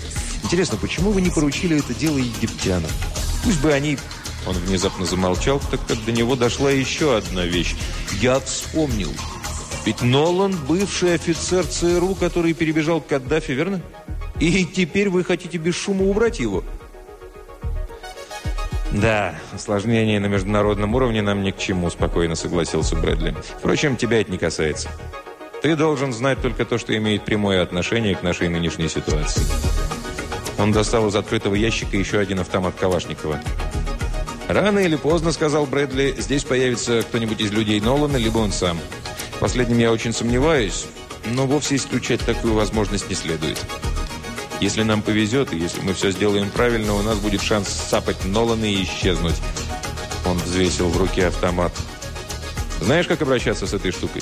Speaker 1: «Интересно, почему вы не поручили это дело египтянам? Пусть бы они он внезапно замолчал, так как до него дошла еще одна вещь. «Я вспомнил. Ведь Нолан – бывший офицер ЦРУ, который перебежал к Каддафи, верно? И теперь вы хотите без шума убрать его?» «Да, осложнение на международном уровне нам ни к чему», – спокойно согласился Брэдли. «Впрочем, тебя это не касается. Ты должен знать только то, что имеет прямое отношение к нашей нынешней ситуации». Он достал из открытого ящика еще один автомат Калашникова. «Рано или поздно, — сказал Брэдли, — здесь появится кто-нибудь из людей Нолана, либо он сам. Последним я очень сомневаюсь, но вовсе исключать такую возможность не следует. Если нам повезет, и если мы все сделаем правильно, у нас будет шанс сапать Нолана и исчезнуть». Он взвесил в руке автомат. «Знаешь, как обращаться с этой штукой?»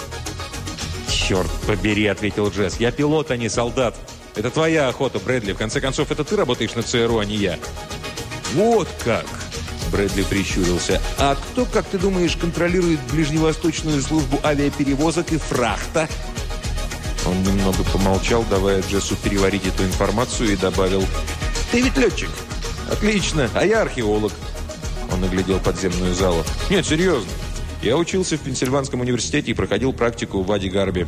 Speaker 1: «Черт побери!» — ответил Джесс. «Я пилот, а не солдат. Это твоя охота, Брэдли. В конце концов, это ты работаешь на ЦРУ, а не я». «Вот как!» Брэдли прищурился. «А кто, как ты думаешь, контролирует ближневосточную службу авиаперевозок и фрахта?» Он немного помолчал, давая Джессу переварить эту информацию, и добавил «Ты ведь летчик?» «Отлично, а я археолог». Он оглядел подземную залу. «Нет, серьезно. Я учился в Пенсильванском университете и проходил практику в Вади Гарби.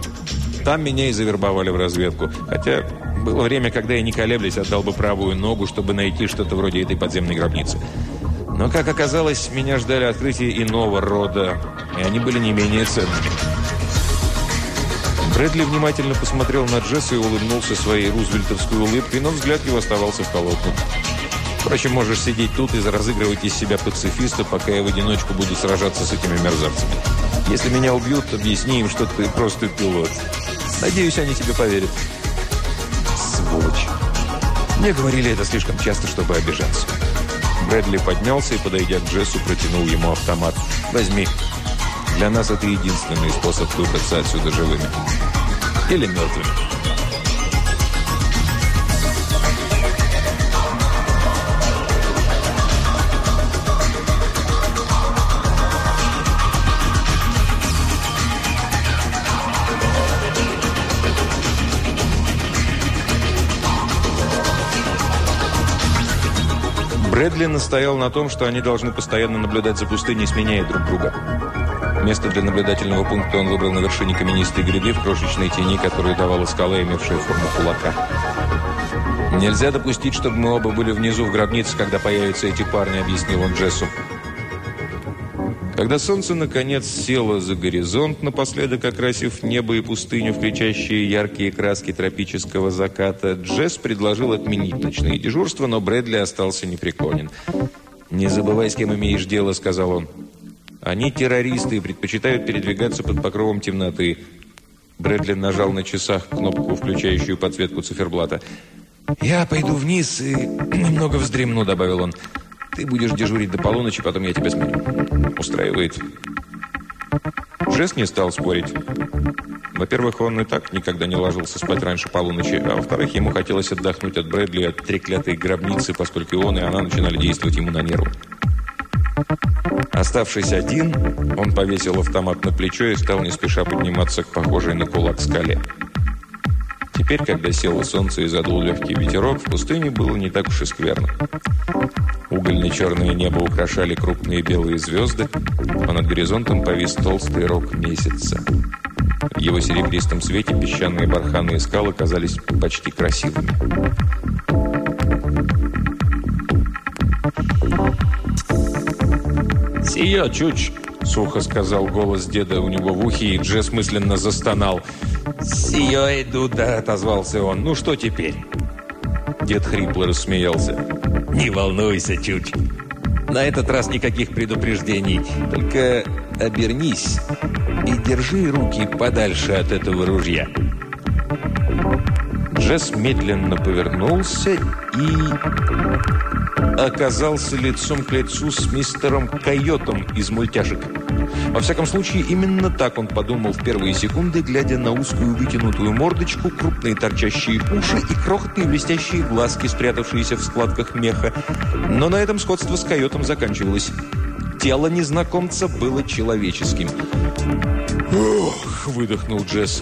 Speaker 1: Там меня и завербовали в разведку. Хотя было время, когда я не колеблясь отдал бы правую ногу, чтобы найти что-то вроде этой подземной гробницы. Но, как оказалось, меня ждали открытия иного рода, и они были не менее ценными. Брэдли внимательно посмотрел на Джесса и улыбнулся своей рузвельтовской улыбкой, но взгляд его оставался в холодном. Впрочем, можешь сидеть тут и разыгрывать из себя пацифиста, пока я в одиночку буду сражаться с этими мерзавцами. Если меня убьют, объясни им, что ты просто пилот. Надеюсь, они тебе поверят. Сволочь. Мне говорили это слишком часто, чтобы обижаться. Брэдли поднялся и, подойдя к Джессу, протянул ему автомат. «Возьми. Для нас это единственный способ выбраться отсюда живыми. Или мертвыми». Брэдли настоял на том, что они должны постоянно наблюдать за пустыней, сменяя друг друга. Место для наблюдательного пункта он выбрал на вершине каменистой гряды в крошечной тени, которую давала скала, имевшая форму кулака. «Нельзя допустить, чтобы мы оба были внизу в гробнице, когда появятся эти парни», — объяснил он Джессу. Когда солнце, наконец, село за горизонт, напоследок окрасив небо и пустыню, включающие яркие краски тропического заката, Джесс предложил отменить ночные дежурства, но Брэдли остался непреклонен. «Не забывай, с кем имеешь дело», — сказал он. «Они террористы и предпочитают передвигаться под покровом темноты». Брэдли нажал на часах кнопку, включающую подсветку циферблата. «Я пойду вниз и немного вздремну», — добавил он. Ты будешь дежурить до полуночи, потом я тебя сменю. Устраивает. Жест не стал спорить. Во-первых, он и так никогда не ложился спать раньше полуночи, а во-вторых, ему хотелось отдохнуть от Брэдли, от треклятой гробницы, поскольку он и она начинали действовать ему на нервы. Оставшись один, он повесил автомат на плечо и стал не спеша подниматься к похожей на кулак скале. Теперь, когда село солнце и задул легкий ветерок, в пустыне было не так уж и скверно. Угольно-черное небо украшали крупные белые звезды, а над горизонтом повис толстый рог месяца. В его серебристом свете песчаные барханы и скалы казались почти красивыми. «Сия, чуч!» — сухо сказал голос деда у него в ухе, и Джесс мысленно застонал — «Сие иду, да», — отозвался он. «Ну что теперь?» Дед хрипло рассмеялся. «Не волнуйся, чуть. На этот раз никаких предупреждений. Только обернись и держи руки подальше от этого ружья». Джесс медленно повернулся и оказался лицом к лицу с мистером Койотом из мультяшек. Во всяком случае, именно так он подумал в первые секунды, глядя на узкую вытянутую мордочку, крупные торчащие уши и крохотные блестящие глазки, спрятавшиеся в складках меха. Но на этом сходство с Койотом заканчивалось. Тело незнакомца было человеческим. «Ох!» – выдохнул Джесс.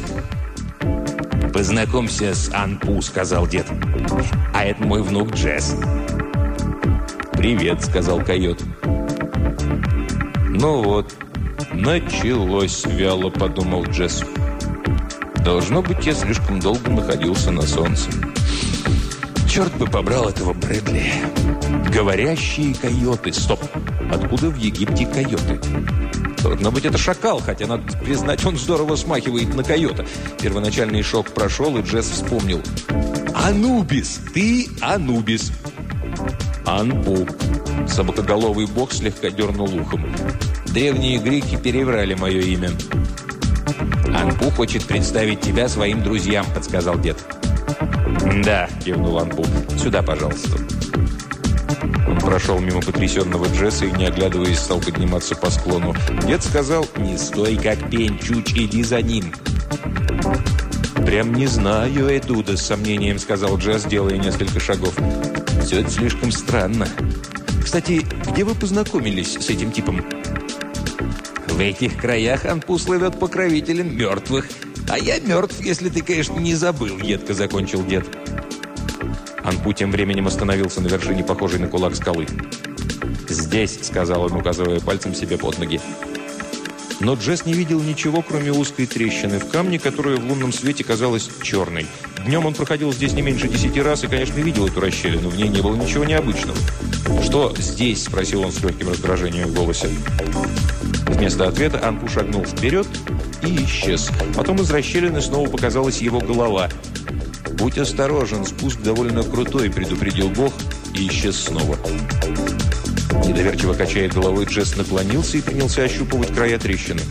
Speaker 2: «Познакомься с Анпу», – сказал дед. «А это мой внук Джесс».
Speaker 1: «Привет», – сказал койот. «Ну вот, началось», – вяло подумал Джесс. «Должно быть, я слишком долго находился на солнце». Черт бы побрал этого Брэдли. Говорящие койоты. Стоп. Откуда в Египте койоты? Должно быть, это шакал, хотя, надо признать, он здорово смахивает на койота. Первоначальный шок прошел, и Джесс вспомнил. «Анубис! Ты Анубис!» «Анпу!» Собакоголовый бог слегка дернул ухом. «Древние греки переврали мое имя».
Speaker 2: «Анпу хочет представить тебя своим друзьям», — подсказал дед.
Speaker 1: «Да», – кивнул Анпу. «Сюда, пожалуйста». Он прошел мимо потрясенного Джесса и, не оглядываясь, стал подниматься по склону. Дед сказал, «Не стой, как пень, чуч, иди за ним». «Прям не знаю, Эдуда», – с сомнением сказал Джесс, делая несколько шагов. «Все это слишком странно. Кстати, где вы познакомились с этим типом?»
Speaker 2: «В этих краях Анпу слывет покровителем мертвых», «А я мертв, если ты, конечно, не забыл», — едко закончил дед.
Speaker 1: Анпу тем временем остановился на вершине, похожей на кулак скалы. «Здесь», — сказал он, указывая пальцем себе под ноги. Но Джесс не видел ничего, кроме узкой трещины в камне, которая в лунном свете казалась черной. Днем он проходил здесь не меньше десяти раз и, конечно, видел эту расщелину. В ней не было ничего необычного. «Что здесь?» – спросил он с легким раздражением в голосе. Вместо ответа Анпу шагнул вперед и исчез. Потом из расщелины снова показалась его голова. «Будь осторожен, спуск довольно крутой», – предупредил Бог и исчез снова. Недоверчиво качая головой, Джесс наклонился и принялся ощупывать края трещины.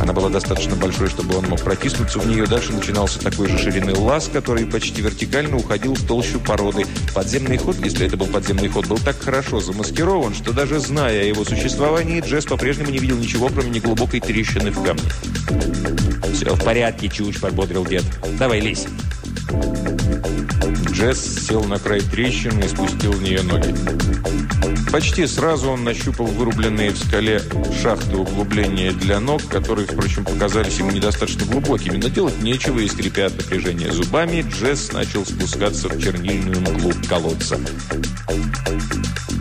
Speaker 1: Она была достаточно большой, чтобы он мог протиснуться в нее. Дальше начинался такой же ширины лаз, который почти вертикально уходил в толщу породы. Подземный ход, если это был подземный ход, был так хорошо замаскирован, что даже зная о его существовании, Джесс по-прежнему не видел ничего, кроме неглубокой трещины в камне.
Speaker 2: «Все в порядке, чушь», – подбодрил дед. «Давай, лезь».
Speaker 1: Джесс сел на край трещины и спустил в нее ноги. Почти сразу он нащупал вырубленные в скале шахты углубления для ног, которые, впрочем, показались ему недостаточно глубокими, но делать нечего, и скрипя от напряжения зубами, Джесс начал спускаться в чернильную мглу колодца.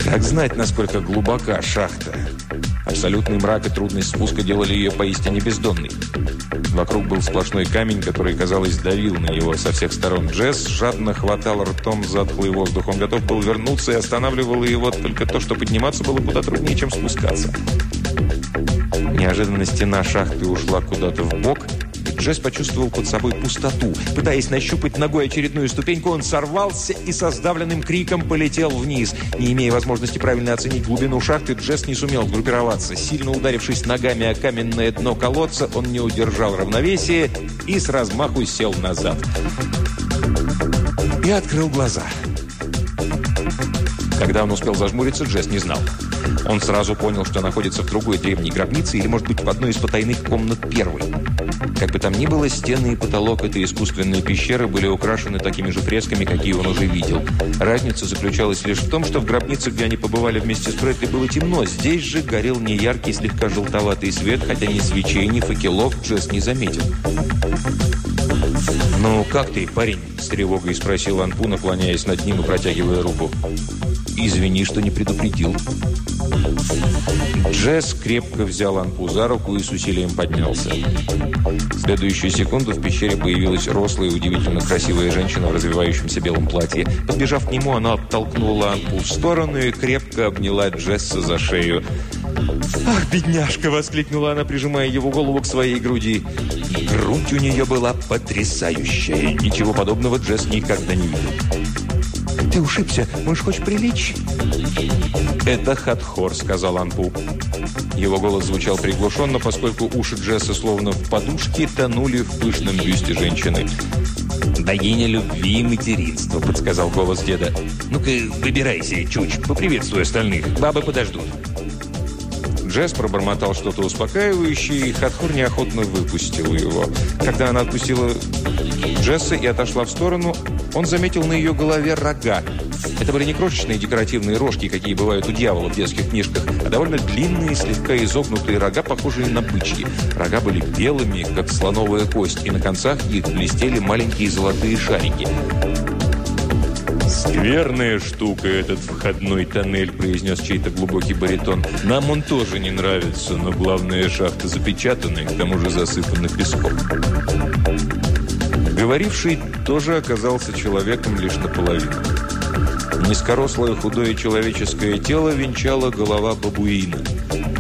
Speaker 1: Как знать, насколько глубока шахта? Абсолютный мрак и трудность спуска делали ее поистине бездонной. Вокруг был сплошной камень, который, казалось, давил на него со всех сторон. Джесс жадно хватал ртом затхлый воздух. Он готов был вернуться и останавливало его только то, что подниматься было куда труднее, чем спускаться. Неожиданно стена шахты ушла куда-то в бок – Джесс почувствовал под собой пустоту. Пытаясь нащупать ногой очередную ступеньку, он сорвался и со сдавленным криком полетел вниз. Не имея возможности правильно оценить глубину шахты, Джесс не сумел группироваться. Сильно ударившись ногами о каменное дно колодца, он не удержал равновесие и с размаху сел назад. И открыл глаза. Когда он успел зажмуриться, Джесс не знал. Он сразу понял, что находится в другой древней гробнице или, может быть, в одной из потайных комнат первой. Как бы там ни было, стены и потолок этой искусственной пещеры были украшены такими же фресками, какие он уже видел. Разница заключалась лишь в том, что в гробнице, где они побывали вместе с Брэдли, было темно. Здесь же горел неяркий, слегка желтоватый свет, хотя ни свечей, ни факелов Джесс не заметил. «Ну, как ты, парень?» – с тревогой спросил Анпу, наклоняясь над ним и протягивая руку. «Извини, что не предупредил». Джесс крепко взял Анпу за руку и с усилием поднялся. В следующую секунду в пещере появилась рослая и удивительно красивая женщина в развивающемся белом платье. Подбежав к нему, она оттолкнула Анпу в сторону и крепко обняла Джесса за шею. «Ах, бедняжка!» – воскликнула она, прижимая его голову к своей груди. Грудь у нее была потрясающая. Ничего подобного Джесс никогда не видел. «Ты ушибся. Может, хочешь прилечь?» «Это Хатхор», — сказал Анпу. Его голос звучал приглушенно, поскольку уши Джесса, словно в подушке, тонули в пышном бюсте женщины.
Speaker 2: «Богиня любви и материнства», — подсказал голос деда. «Ну-ка, выбирайся, Чуч, поприветствуй остальных. Бабы подождут».
Speaker 1: Джесс пробормотал что-то успокаивающее, и Хатхур неохотно выпустил его. Когда она отпустила Джесса и отошла в сторону, он заметил на ее голове рога. Это были не крошечные декоративные рожки, какие бывают у дьявола в детских книжках, а довольно длинные, слегка изогнутые рога, похожие на бычьи. Рога были белыми, как слоновая кость, и на концах их блестели маленькие золотые шарики.
Speaker 2: «Скверная штука этот входной тоннель», – произнес чей-то глубокий баритон. «Нам он тоже не нравится, но главная шахта запечатана и к тому же засыпана песком».
Speaker 1: Говоривший тоже оказался человеком лишь наполовину. Низкорослое худое человеческое тело венчала голова бабуина.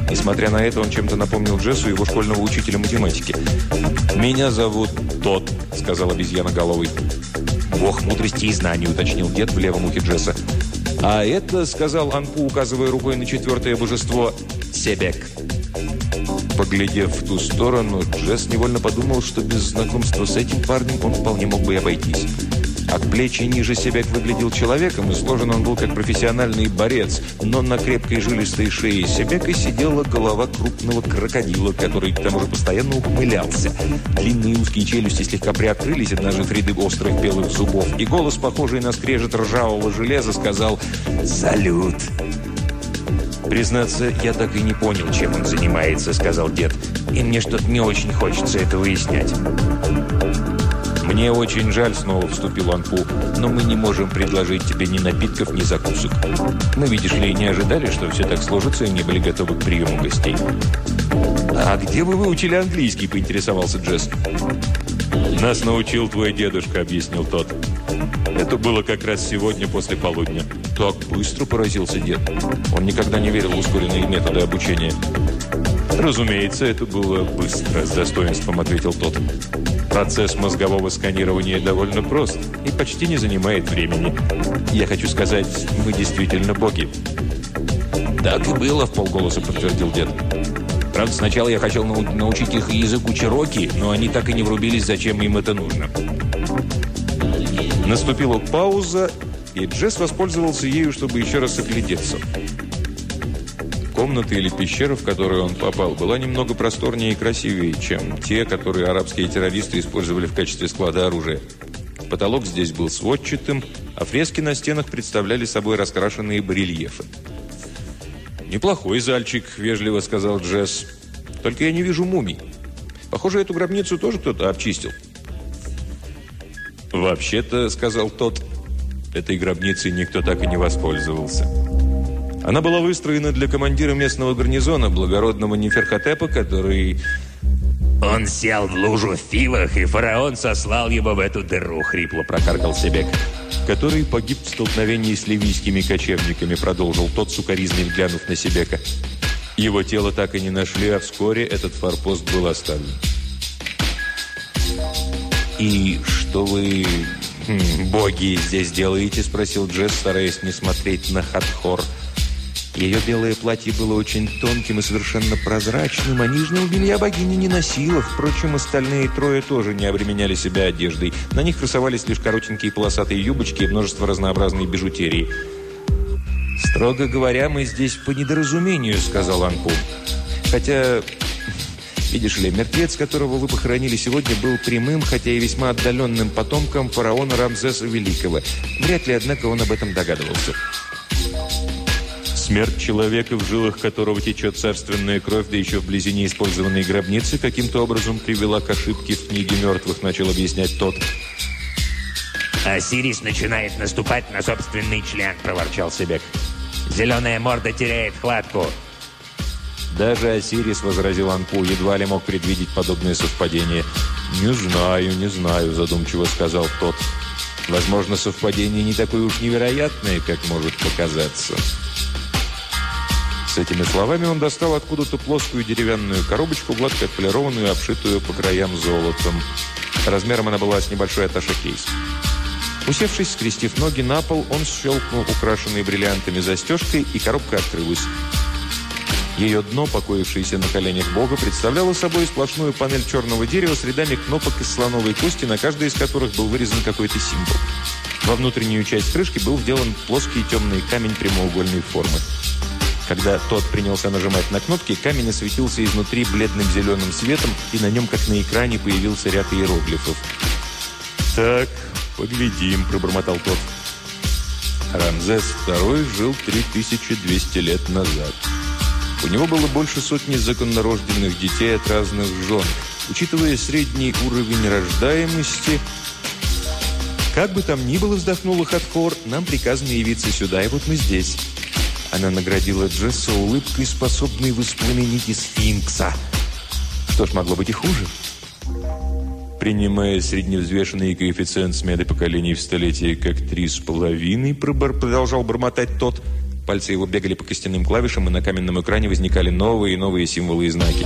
Speaker 1: Несмотря на это, он чем-то напомнил Джессу его школьного учителя математики. «Меня зовут Тот», — сказал обезьяноголовый. «Бог мудрости и знаний», — уточнил дед в левом ухе Джесса. «А это, — сказал Анпу, указывая рукой на четвертое божество, — Себек». Поглядев в ту сторону, Джесс невольно подумал, что без знакомства с этим парнем он вполне мог бы и обойтись. От плечи ниже себя выглядел человеком, и сложен он был как профессиональный борец, но на крепкой жилистой шее Себека сидела голова крупного крокодила, который к тому же постоянно ухмылялся. Длинные узкие челюсти слегка приоткрылись, обнажив ряды острых белых зубов, и голос, похожий на скрежет ржавого железа, сказал «Салют!»
Speaker 2: «Признаться, я так и не понял, чем он занимается», — сказал дед. «И мне что-то не очень хочется это выяснять».
Speaker 1: «Мне очень жаль», — снова вступил Анпу, «но мы не можем предложить тебе ни напитков, ни закусок. Мы, видишь ли, не ожидали, что все так сложится и не были готовы к приему гостей». «А где вы выучили английский?» — поинтересовался Джесс.
Speaker 2: «Нас научил твой дедушка», — объяснил тот. Это было как раз сегодня после полудня.
Speaker 1: Так быстро поразился дед. Он никогда не верил в ускоренные методы обучения.
Speaker 2: Разумеется, это было быстро, с достоинством ответил тот. Процесс мозгового сканирования довольно прост и почти не занимает времени. Я хочу сказать, мы действительно боги.
Speaker 1: Так и было, в полголоса подтвердил дед. Правда, сначала я хотел научить их языку чероки, но они так и не врубились, зачем им это нужно. Наступила пауза, и Джесс воспользовался ею, чтобы еще раз оглядеться. Комната или пещера, в которую он попал, была немного просторнее и красивее, чем те, которые арабские террористы использовали в качестве склада оружия. Потолок здесь был сводчатым, а фрески на стенах представляли собой раскрашенные барельефы. «Неплохой зальчик», — вежливо сказал Джесс. «Только я не вижу мумий. Похоже, эту гробницу тоже кто-то обчистил».
Speaker 2: «Вообще-то», — сказал тот, — «этой гробницей никто так и не воспользовался». Она была выстроена для командира местного гарнизона, благородного Неферхотепа, который...
Speaker 3: «Он сел в лужу в фивах, и фараон сослал его в эту дыру», — хрипло прокаркал Себек.
Speaker 2: «Который погиб в столкновении с ливийскими кочевниками», — продолжил тот, сукоризный глянув на Себека. Его тело так и не нашли, а вскоре этот форпост был оставлен.
Speaker 1: «И что вы, хм, боги, здесь делаете?» – спросил Джесс, стараясь не смотреть на Хатхор. Ее белое платье было очень тонким и совершенно прозрачным, а нижнего белья богиня не носила. Впрочем, остальные трое тоже не обременяли себя одеждой. На них красовались лишь коротенькие полосатые юбочки и множество разнообразной бижутерии. «Строго говоря, мы здесь по недоразумению», – сказал Анпу. «Хотя Видишь ли, мертвец, которого вы похоронили сегодня, был прямым, хотя и весьма отдаленным потомком фараона Рамзеса Великого. Вряд ли, однако, он об этом догадывался.
Speaker 2: Смерть человека, в жилах которого течет царственная кровь, да еще вблизи неиспользованной гробницы, каким-то образом привела к ошибке в книге мертвых, начал объяснять тот.
Speaker 3: «Осирис начинает наступать на собственный член», – проворчал Себек. «Зеленая морда теряет хватку».
Speaker 1: Даже Осирис, возразил Анпу, едва ли мог предвидеть подобное совпадение. «Не знаю, не знаю», задумчиво сказал тот. «Возможно, совпадение не такое уж невероятное, как может показаться». С этими словами он достал откуда-то плоскую деревянную коробочку, гладко отполированную, обшитую по краям золотом. Размером она была с небольшой аташе-кейс. Усевшись, скрестив ноги на пол, он щелкнул украшенной бриллиантами застежкой, и коробка открылась. Ее дно, покоившееся на коленях Бога, представляло собой сплошную панель черного дерева с рядами кнопок из слоновой кости, на каждой из которых был вырезан какой-то символ. Во внутреннюю часть крышки был вделан плоский темный камень прямоугольной формы. Когда тот принялся нажимать на кнопки, камень осветился изнутри бледным зеленым светом, и на нем, как на экране, появился ряд иероглифов.
Speaker 2: «Так, поглядим», – пробормотал тот.
Speaker 1: Рамзес II жил 3200 лет назад. У него было больше сотни законнорожденных детей от разных жен. Учитывая средний уровень рождаемости, как бы там ни было, вздохнула Хатхор, нам приказано явиться сюда, и вот мы здесь. Она наградила Джесса улыбкой, способной воспламенить из сфинкса. Что ж, могло быть и хуже. Принимая средневзвешенный коэффициент смены поколений в столетие как три с половиной, продолжал бормотать тот – Пальцы его бегали по костяным клавишам, и на каменном экране возникали новые и новые символы и знаки.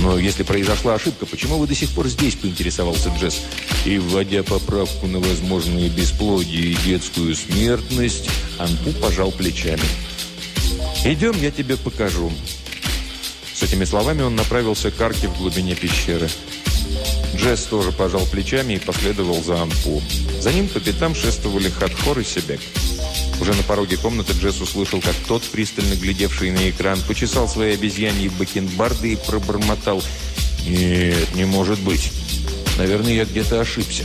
Speaker 1: «Но если произошла ошибка, почему вы до сих пор здесь?» – поинтересовался Джесс. И, вводя поправку на возможные бесплодие и детскую смертность, Анпу пожал плечами. «Идем, я тебе покажу». С этими словами он направился к арке в глубине пещеры. Джесс тоже пожал плечами и последовал за Анпу. За ним по пятам шествовали Хатхор и Себек. Уже на пороге комнаты Джесс услышал, как тот, пристально глядевший на экран, почесал свои обезьяньи бакенбарды и пробормотал. «Нет, не может быть. Наверное, я где-то ошибся».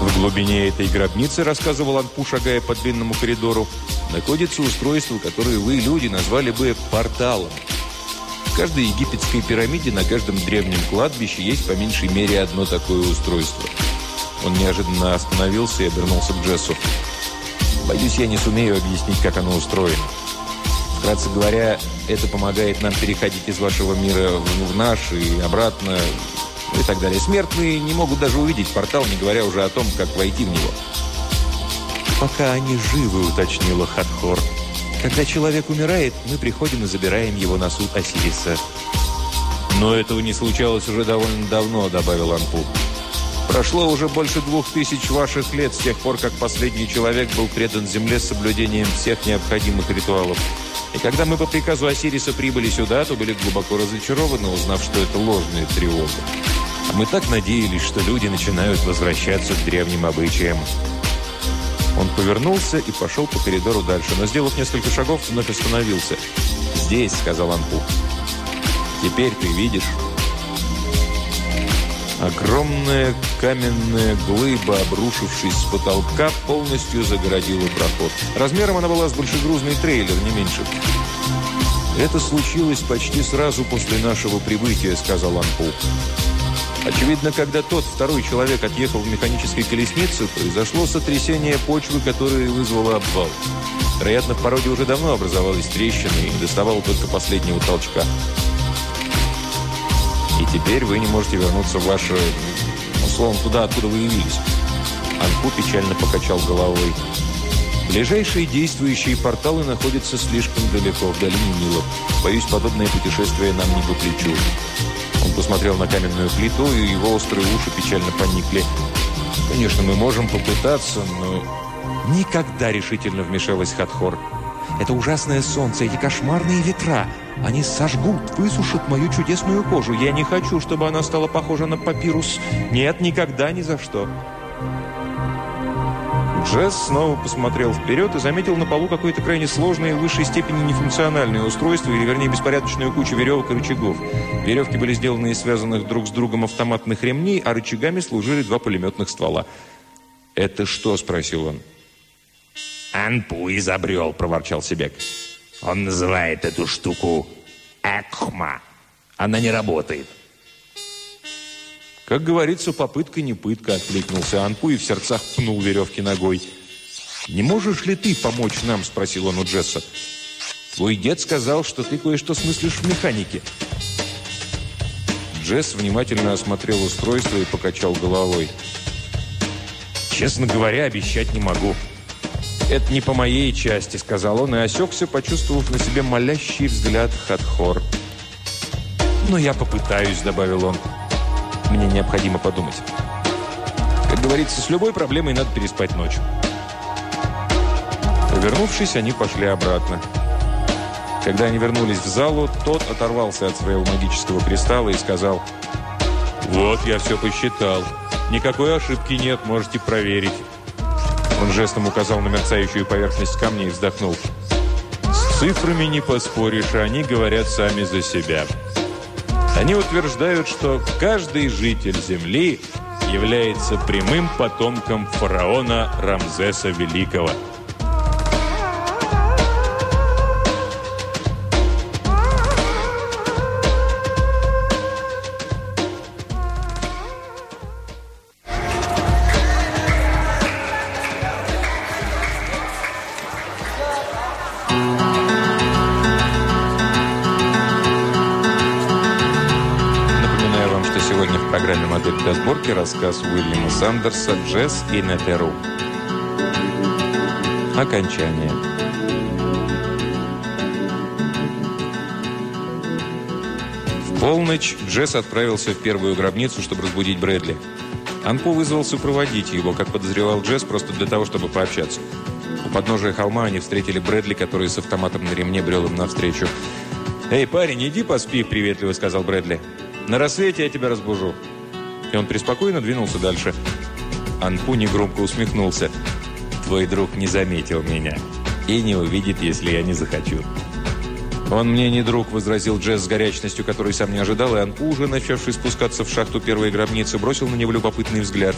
Speaker 1: В глубине этой гробницы, рассказывал Анпу, шагая по длинному коридору, находится устройство, которое вы, люди, назвали бы порталом. В каждой египетской пирамиде, на каждом древнем кладбище есть по меньшей мере одно такое устройство. Он неожиданно остановился и обернулся к Джессу. Боюсь, я не сумею объяснить, как оно устроено. Вкратце говоря, это помогает нам переходить из вашего мира в наш и обратно, и так далее. Смертные не могут даже увидеть портал, не говоря уже о том, как войти в него.
Speaker 2: «Пока они живы», — уточнила Хатхор. «Когда человек умирает, мы приходим и забираем его на суд Осириса».
Speaker 1: «Но этого не случалось уже довольно давно», — добавил Анпу. «Прошло уже больше двух тысяч ваших лет с тех пор, как последний человек был предан земле с соблюдением всех необходимых ритуалов. И когда мы по приказу Осириса прибыли сюда, то были глубоко разочарованы, узнав, что это ложная тревога. Мы так надеялись, что люди начинают возвращаться к древним обычаям». Он повернулся и пошел по коридору дальше, но, сделав несколько шагов, вновь остановился. «Здесь», — сказал Анпу. «Теперь ты видишь». Огромная каменная глыба, обрушившись с потолка, полностью загородила проход. Размером она была с большегрузный трейлер, не меньше. «Это случилось почти сразу после нашего прибытия», — сказал Анпу. Очевидно, когда тот второй человек отъехал в механической колеснице, произошло сотрясение почвы, которое вызвало обвал. Вероятно, в породе уже давно образовалась трещина и доставала только последнего толчка. И теперь вы не можете вернуться в ваше... условно, туда, откуда вы явились. Анку печально покачал головой. Ближайшие действующие порталы находятся слишком далеко, в долине Нила. Боюсь, подобное путешествие нам не по плечу. Он посмотрел на каменную плиту, и его острые уши печально поникли. «Конечно, мы можем попытаться, но...» Никогда решительно вмешалась Хатхор. «Это ужасное солнце, эти кошмарные ветра. Они сожгут, высушат мою чудесную кожу. Я не хочу, чтобы она стала похожа на папирус. Нет, никогда, ни за что». Джесс снова посмотрел вперед и заметил на полу какое-то крайне сложное и в высшей степени нефункциональное устройство, или вернее беспорядочную кучу веревок и рычагов. Веревки были сделаны из связанных друг с другом автоматных ремней, а рычагами служили два пулеметных ствола. «Это что?» – спросил он.
Speaker 3: «Анпу изобрел», – проворчал Себек. «Он называет эту штуку Экхма. Она не работает».
Speaker 1: «Как говорится, попытка не пытка», — откликнулся Анпу и в сердцах пнул веревки ногой. «Не можешь ли ты помочь нам?» — спросил он у Джесса. «Твой дед сказал, что ты кое-что смыслишь в механике». Джесс внимательно осмотрел устройство и покачал головой. «Честно говоря, обещать не могу». «Это не по моей части», — сказал он и осекся, почувствовав на себе молящий взгляд Хатхор.
Speaker 2: «Но я попытаюсь», — добавил он. «Мне необходимо подумать». Как говорится, с любой проблемой надо переспать ночью. Повернувшись, они пошли обратно. Когда они вернулись в залу, тот оторвался от своего магического кристалла и сказал, «Вот, я все посчитал. Никакой ошибки нет, можете проверить». Он жестом указал на мерцающую поверхность камня и вздохнул. «С цифрами не поспоришь, они говорят сами за себя. Они утверждают, что каждый житель Земли является прямым потомком фараона Рамзеса Великого». Сборки рассказ Уильяма Сандерса «Джесс и на Перу». Окончание. В полночь Джесс отправился в первую гробницу, чтобы разбудить Брэдли. Анпо вызвался проводить его, как подозревал Джесс, просто для того, чтобы пообщаться. У подножия холма они встретили Брэдли, который с автоматом на ремне брел им навстречу. «Эй, парень, иди поспи», — приветливо сказал Брэдли. «На рассвете я тебя разбужу». И он преспокойно двинулся дальше. Анпу негромко усмехнулся. «Твой друг не заметил меня и не увидит, если я не захочу». «Он мне не друг», — возразил Джесс с горячностью, которой сам не ожидал, и Анпу, уже начавший спускаться в шахту первой гробницы, бросил на него любопытный взгляд.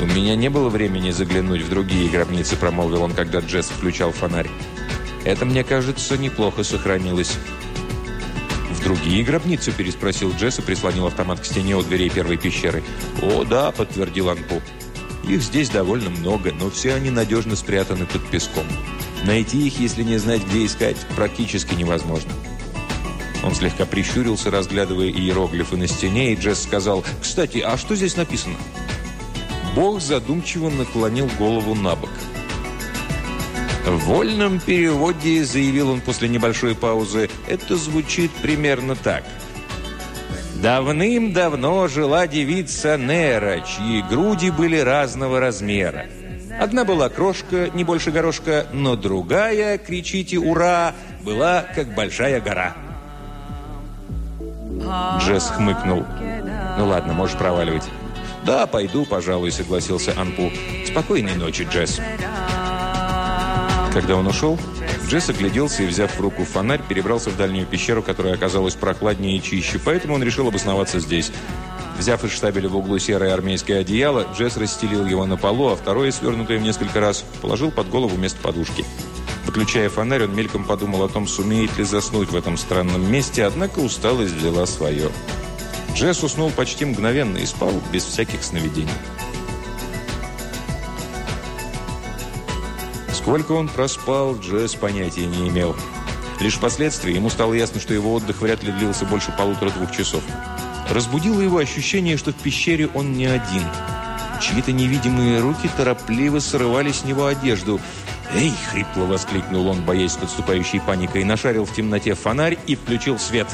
Speaker 2: «У меня не было времени заглянуть в другие гробницы», — промолвил он, когда Джесс включал фонарь. «Это, мне кажется, неплохо сохранилось». «В другие гробницы?» – переспросил Джесс и прислонил автомат к стене у дверей первой пещеры. «О, да», – подтвердил Анпу. «Их здесь довольно много, но все они надежно спрятаны под песком. Найти их, если не знать, где искать, практически невозможно». Он слегка прищурился, разглядывая иероглифы на стене, и Джесс сказал, «Кстати, а что здесь написано?» Бог задумчиво наклонил голову на бок – в вольном переводе, заявил он после небольшой паузы, это звучит примерно так. Давным-давно жила девица Нера, чьи груди были разного размера. Одна была крошка, не больше горошка, но другая, кричите «Ура!», была как большая гора. Джесс хмыкнул. «Ну ладно, можешь проваливать». «Да, пойду, пожалуй», — согласился Анпу. «Спокойной ночи, Джесс». Когда он ушел, Джесс огляделся и, взяв в руку фонарь, перебрался в дальнюю пещеру, которая оказалась прохладнее и чище, поэтому он решил обосноваться здесь. Взяв из штабеля в углу серое армейское одеяло, Джесс расстелил его на полу, а второе, свернутое в несколько раз, положил под голову вместо подушки. Выключая фонарь, он мельком подумал о том, сумеет ли заснуть в этом странном месте, однако усталость взяла свое. Джесс уснул почти мгновенно и спал без всяких сновидений. Сколько он проспал, Джесс понятия не имел. Лишь впоследствии ему стало ясно, что его отдых вряд ли длился больше полутора-двух часов. Разбудило его ощущение, что в пещере он не один. Чьи-то невидимые руки торопливо срывали с него одежду. «Эй!» — хрипло воскликнул он, боясь подступающей паникой, нашарил в темноте фонарь и включил свет.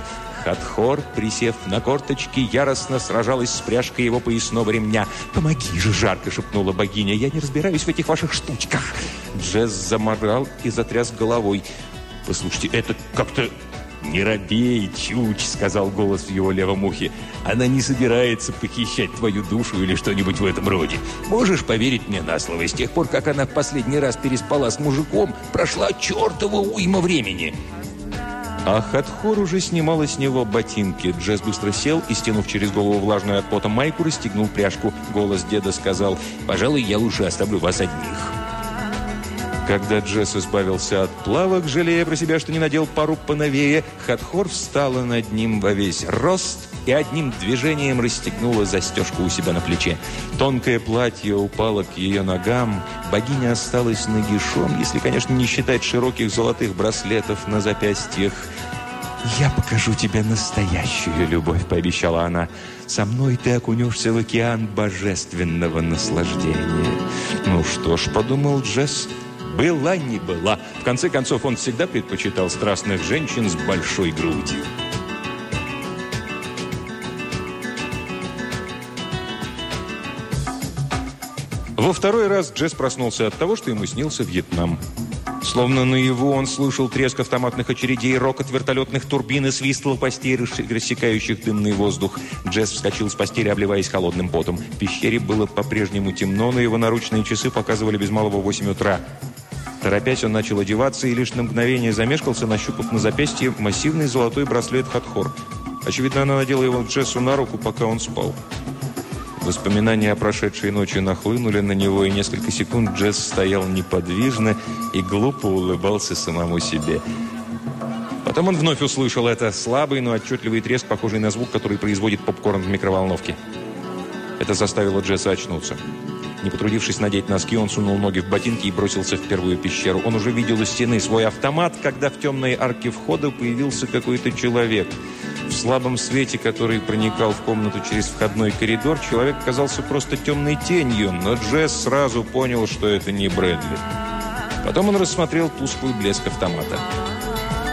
Speaker 2: Хатхор, присев на корточки, яростно сражалась с пряжкой его поясного ремня. «Помоги же!» – жарко шепнула богиня. «Я не разбираюсь в этих ваших штучках!» Джесс заморал и затряс головой. «Послушайте, это как-то...» «Не робей, чуч!» – сказал голос в его левом ухе. «Она не собирается похищать твою душу или что-нибудь в этом роде. Можешь поверить мне на слово, с тех пор, как она в последний раз переспала с мужиком, прошла чертова уйма времени!» А Хатхор уже снимала с него ботинки. Джесс быстро сел и, стянув через голову влажную от пота майку, расстегнул пряжку. Голос деда сказал, «Пожалуй, я лучше оставлю вас одних». Когда Джесс избавился от плавок, жалея про себя, что не надел пару поновее, Хатхор встала над ним во весь рост и одним движением расстегнула застежку у себя на плече. Тонкое платье упало к ее ногам, богиня осталась нагишом, если, конечно, не считать широких золотых браслетов на запястьях. «Я покажу тебе настоящую любовь», — пообещала она. «Со мной ты окунешься в океан божественного наслаждения». «Ну что ж», — подумал Джесс, — была не была. В конце концов, он всегда предпочитал страстных женщин с большой грудью.
Speaker 1: Во второй раз Джесс проснулся от того, что ему снился Вьетнам. Словно на его он слышал треск автоматных очередей, рокот вертолетных турбин и свист лопастей, рассекающих дымный воздух. Джесс вскочил с постели, обливаясь холодным потом. В пещере было по-прежнему темно, но его наручные часы показывали без малого 8 утра. Торопясь, он начал одеваться и лишь на мгновение замешкался, нащупав на запястье массивный золотой браслет Хатхор. Очевидно, она надела его Джессу на руку, пока он спал. Воспоминания о прошедшей ночи нахлынули на него, и несколько секунд Джесс стоял неподвижно и глупо улыбался самому себе. Потом он вновь услышал это слабый, но отчетливый треск, похожий на звук, который производит попкорн в микроволновке. Это заставило Джесса очнуться. Не потрудившись надеть носки, он сунул ноги в ботинки и бросился в первую пещеру. Он уже видел у стены свой автомат, когда в темной арке входа появился какой-то человек – в слабом свете, который проникал в комнату через входной коридор, человек казался просто темной тенью, но Джесс сразу понял, что это не Брэдли. Потом он рассмотрел тусклый блеск автомата.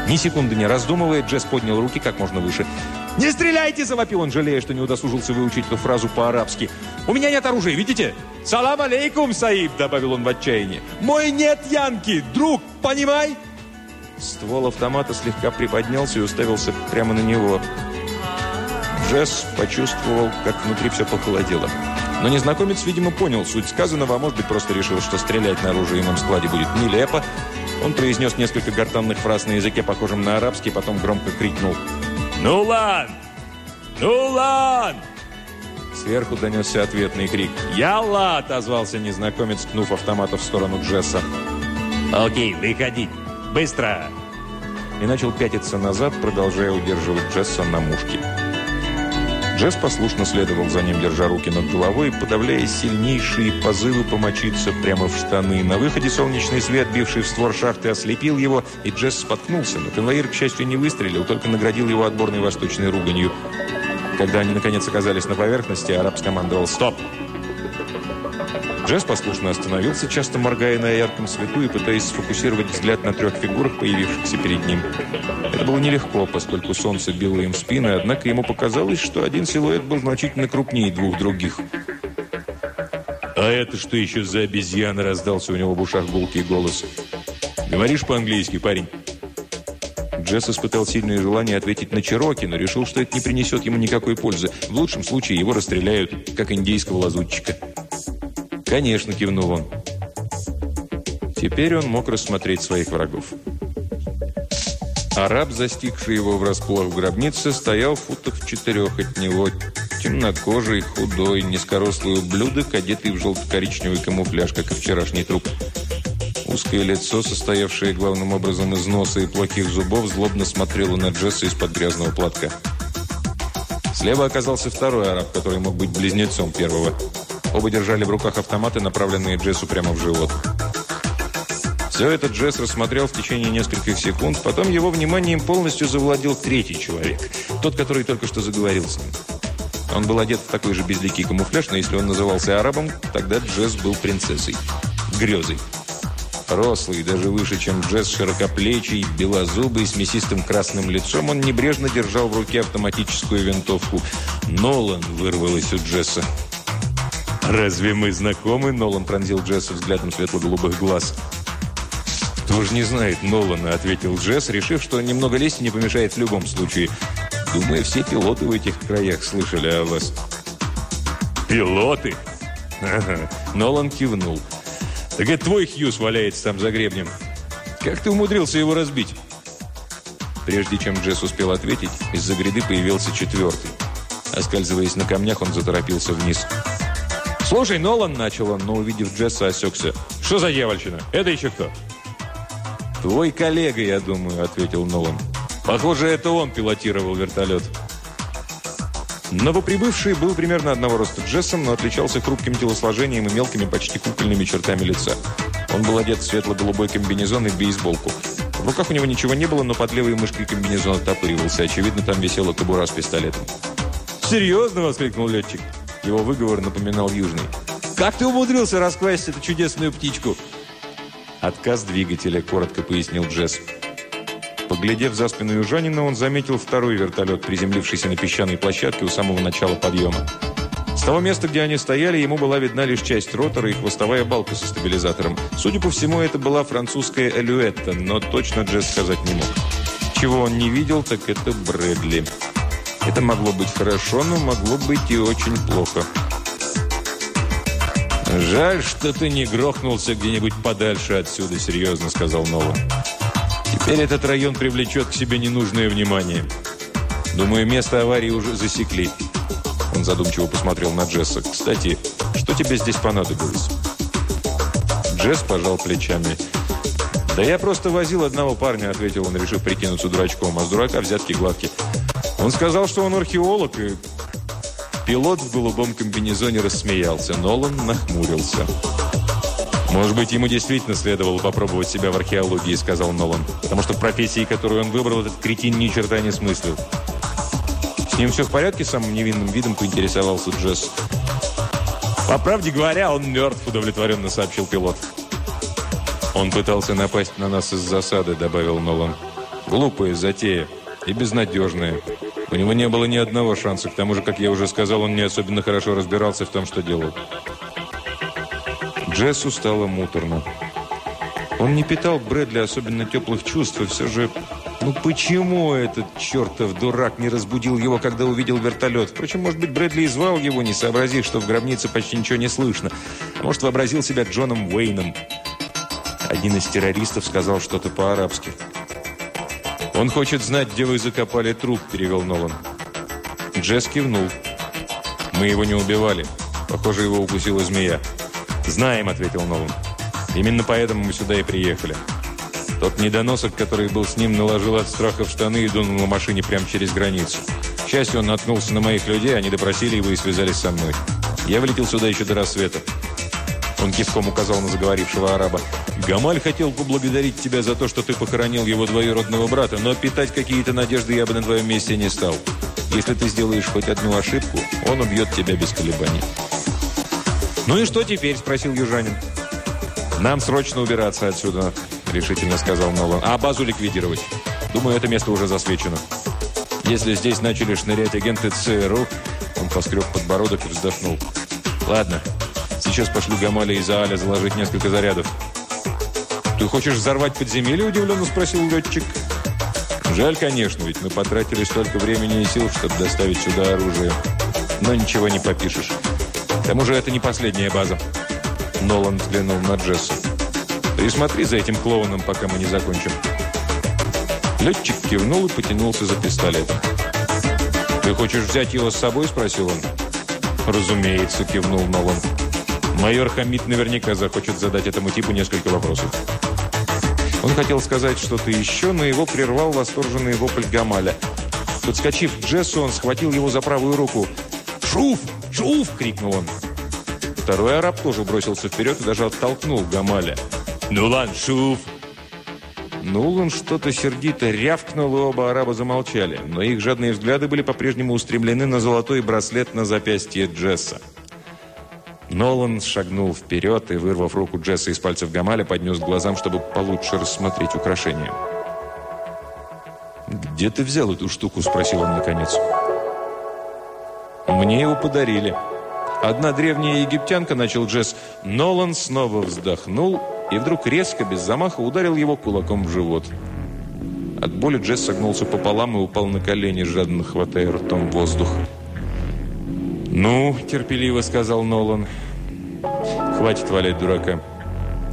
Speaker 1: Ни секунды не раздумывая, Джесс поднял руки как можно выше. «Не стреляйте!» – завопил он, жалея, что не удосужился выучить эту фразу по-арабски. «У меня нет оружия, видите?» «Салам алейкум, Саиб!» – добавил он в отчаянии. «Мой нет Янки! Друг, понимай!» Ствол автомата слегка приподнялся и уставился прямо на него. Джесс почувствовал, как внутри все похолодело. Но незнакомец, видимо, понял суть сказанного, а может быть, просто решил, что стрелять на оружиемом складе будет нелепо. Он произнес несколько гортанных фраз на языке, похожем на арабский, потом громко крикнул «Ну лан! Ну лан!» Сверху донесся ответный крик. «Ялла!» – отозвался незнакомец, ткнув автоматом в сторону Джесса.
Speaker 3: «Окей, выходить!» Быстро!»
Speaker 1: И начал пятиться назад, продолжая удерживать Джесса на мушке. Джесс послушно следовал за ним, держа руки над головой, подавляя сильнейшие позывы помочиться прямо в штаны. На выходе солнечный свет, бивший в створ шахты, ослепил его, и Джесс споткнулся, но конвоир, к счастью, не выстрелил, только наградил его отборной восточной руганью. Когда они, наконец, оказались на поверхности, араб скомандовал «Стоп!» Джесс послушно остановился, часто моргая на ярком свету и пытаясь сфокусировать взгляд на трех фигурах, появившихся перед ним. Это было нелегко, поскольку солнце било им в спины, однако ему показалось, что один силуэт был значительно крупнее двух других.
Speaker 2: «А это что еще за обезьяна?» – раздался у него в ушах гулкий голос. «Говоришь по-английски, парень?»
Speaker 1: Джесс испытал сильное желание ответить на Чироки, но решил, что это не принесет ему никакой пользы. В лучшем случае его расстреляют, как индейского лазутчика. «Конечно», – кивнул он. Теперь он мог рассмотреть своих врагов. Араб, застигший его врасплох в гробнице, стоял в футах в четырех от него. Темнокожий, худой, низкорослый ублюдок, одетый в желто-коричневый камуфляж, как и вчерашний труп. Узкое лицо, состоявшее главным образом из носа и плохих зубов, злобно смотрело на Джесса из-под грязного платка. Слева оказался второй араб, который мог быть близнецом первого. Оба держали в руках автоматы, направленные Джессу прямо в живот. Все это Джесс рассмотрел в течение нескольких секунд, потом его вниманием полностью завладел третий человек, тот, который только что заговорил с ним. Он был одет в такой же безликий камуфляж, но если он назывался арабом, тогда Джесс был принцессой. Грезой. Рослый, даже выше, чем Джесс, широкоплечий, белозубый, с мясистым красным лицом, он небрежно держал в руке автоматическую винтовку. «Нолан» вырвалось у Джесса.
Speaker 2: «Разве мы знакомы?» Нолан пронзил Джесса взглядом светло-голубых глаз.
Speaker 1: «Кто же не знает Нолана?» – ответил Джесс, решив, что немного лести не помешает в любом случае. «Думаю, все пилоты в этих краях слышали о вас».
Speaker 2: «Пилоты?»
Speaker 1: «Ага». Нолан кивнул. «Так это твой Хьюз валяется там за гребнем. Как ты умудрился его разбить?» Прежде чем Джесс успел ответить, из-за гряды появился четвертый. Оскальзываясь на камнях, он заторопился вниз. «Вниз». «Слушай, Нолан», — начал он, но, увидев Джесса, осекся. «Что за дьявольщина? Это еще кто?» «Твой коллега, я думаю», — ответил Нолан. «Похоже, это он пилотировал вертолет». Новоприбывший был примерно одного роста Джессом, но отличался хрупким телосложением и мелкими, почти кукольными чертами лица. Он был одет в светло-голубой комбинезон и бейсболку. В руках у него ничего не было, но под левой мышкой комбинезон отопыривался. Очевидно, там висела кобура с пистолетом. «Серьезно?» – воскликнул летчик. Его выговор напоминал южный. «Как ты умудрился раскласть эту чудесную птичку?» «Отказ двигателя», – коротко пояснил Джесс. Поглядев за спину южанина, он заметил второй вертолет, приземлившийся на песчаной площадке у самого начала подъема. С того места, где они стояли, ему была видна лишь часть ротора и хвостовая балка со стабилизатором. Судя по всему, это была французская элюэтта, но точно Джесс сказать не мог. Чего он не видел, так это Брэдли. Это могло быть хорошо, но могло быть и очень плохо.
Speaker 2: «Жаль, что ты не грохнулся где-нибудь подальше отсюда», — серьезно сказал Нолан. «Теперь этот район привлечет к себе ненужное внимание. Думаю, место аварии уже засекли». Он задумчиво посмотрел на Джесса. «Кстати, что тебе здесь понадобилось?» Джесс пожал плечами. «Да я просто возил одного парня», — ответил он, решив прикинуться дурачком. «А с дурака взятки гладкие». Он сказал, что он археолог, и Пилот в голубом комбинезоне рассмеялся. Нолан нахмурился. «Может быть, ему действительно следовало попробовать себя в археологии», сказал Нолан. «Потому что в профессии, которую он выбрал, этот кретин ни черта не смыслил». «С ним все в порядке?» Самым невинным видом поинтересовался Джесс. «По правде говоря, он мертв», удовлетворенно сообщил пилот. «Он пытался напасть на нас из засады», добавил Нолан. «Глупая затея и безнадежная. У него не было ни одного шанса. К тому же, как я уже сказал, он не особенно хорошо разбирался в том, что делал. Джессу стало муторно. Он не питал Брэдли особенно теплых чувств, и все же... Ну почему этот чертов дурак не разбудил его, когда увидел вертолет? Впрочем, может быть, Брэдли и звал его, не сообразив, что в гробнице почти ничего не слышно. А может, вообразил себя Джоном Уэйном. Один из террористов сказал что-то по-арабски. «Он хочет знать, где вы закопали труп», – перевел Нолан. Джесс кивнул. «Мы его не убивали. Похоже, его укусила змея». «Знаем», – ответил Нолан. «Именно поэтому мы сюда и приехали». Тот недоносок, который был с ним, наложил от страха в штаны и дунул на машине прямо через границу. К счастью, он наткнулся на моих людей, они допросили его и связались со мной. Я вылетел сюда еще до рассвета. Он кивком указал на заговорившего араба. «Гамаль хотел поблагодарить тебя за то, что ты похоронил его двоюродного брата, но питать какие-то надежды я бы на твоем месте не стал. Если ты сделаешь хоть одну ошибку, он убьет тебя без колебаний». «Ну и что теперь?» – спросил южанин. «Нам срочно убираться отсюда», – решительно сказал Нолан. «А базу ликвидировать. Думаю, это место уже засвечено. Если здесь начали шнырять агенты ЦРУ...» Он поскреб подбородок и вздохнул. «Ладно, Сейчас пошлю Гамаля и Зааля заложить несколько зарядов. «Ты хочешь взорвать подземелье?» – удивленно спросил летчик. «Жаль, конечно, ведь мы потратили столько времени и сил, чтобы доставить сюда оружие. Но ничего не попишешь. К тому же это не последняя база». Нолан взглянул на Джесса. «Присмотри за этим клоуном, пока мы не закончим». Летчик кивнул и потянулся за пистолетом. «Ты хочешь взять его с собой?» – спросил он. «Разумеется», – кивнул Нолан. Майор Хамид наверняка захочет задать этому типу несколько вопросов. Он хотел сказать что-то еще, но его прервал восторженный вопль Гамаля. Подскочив к Джессу, он схватил его за правую руку. «Шуф! Шуф!» – крикнул он. Второй араб тоже бросился вперед и даже оттолкнул Гамаля. «Нулан, шуф!» Нулан что-то сердито рявкнул, и оба араба замолчали, но их жадные взгляды были по-прежнему устремлены на золотой браслет на запястье Джесса. Нолан шагнул вперед и, вырвав руку Джесса из пальцев Гамаля, поднес к глазам, чтобы получше рассмотреть украшение. «Где ты взял эту штуку?» – спросил он наконец. «Мне его подарили». Одна древняя египтянка, начал Джесс. Нолан снова вздохнул и вдруг резко, без замаха, ударил его кулаком в живот. От боли Джесс согнулся пополам и упал на колени, жадно хватая ртом воздух. «Ну, — терпеливо сказал Нолан, — хватит валять дурака.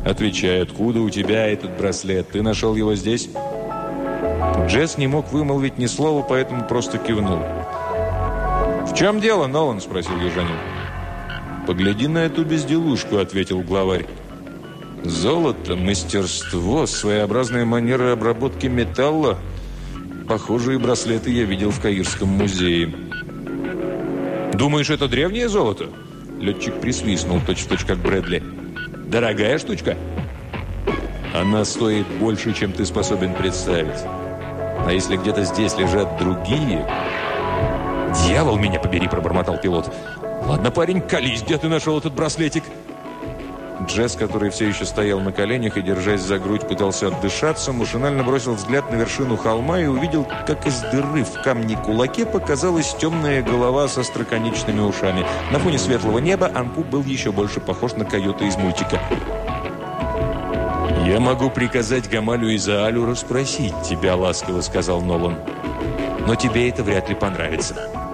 Speaker 2: Отвечай, откуда у тебя этот браслет? Ты нашел его здесь?» Джесс не мог вымолвить ни слова, поэтому просто кивнул. «В чем дело, Нолан?» – спросил южанин. «Погляди на эту безделушку», – ответил главарь. «Золото, мастерство, своеобразная манера обработки металла. Похожие браслеты я видел в Каирском музее». «Думаешь, это древнее золото?» Летчик присвистнул, точь-в-точь, как Брэдли. «Дорогая штучка?» «Она стоит больше, чем ты способен представить. А если где-то здесь лежат другие...» «Дьявол, меня побери!» – пробормотал пилот. «Ладно, парень, колись, где ты нашел этот браслетик?»
Speaker 1: Джесс, который все еще стоял на коленях и, держась за грудь, пытался отдышаться, машинально бросил взгляд на вершину холма и увидел, как из дыры в камне кулаке показалась темная голова со строконечными ушами. На фоне светлого неба Анпу был еще больше похож на койота из мультика. «Я могу приказать Гамалю и Заалю расспросить тебя», — ласково сказал Нолан. «Но тебе это вряд ли понравится».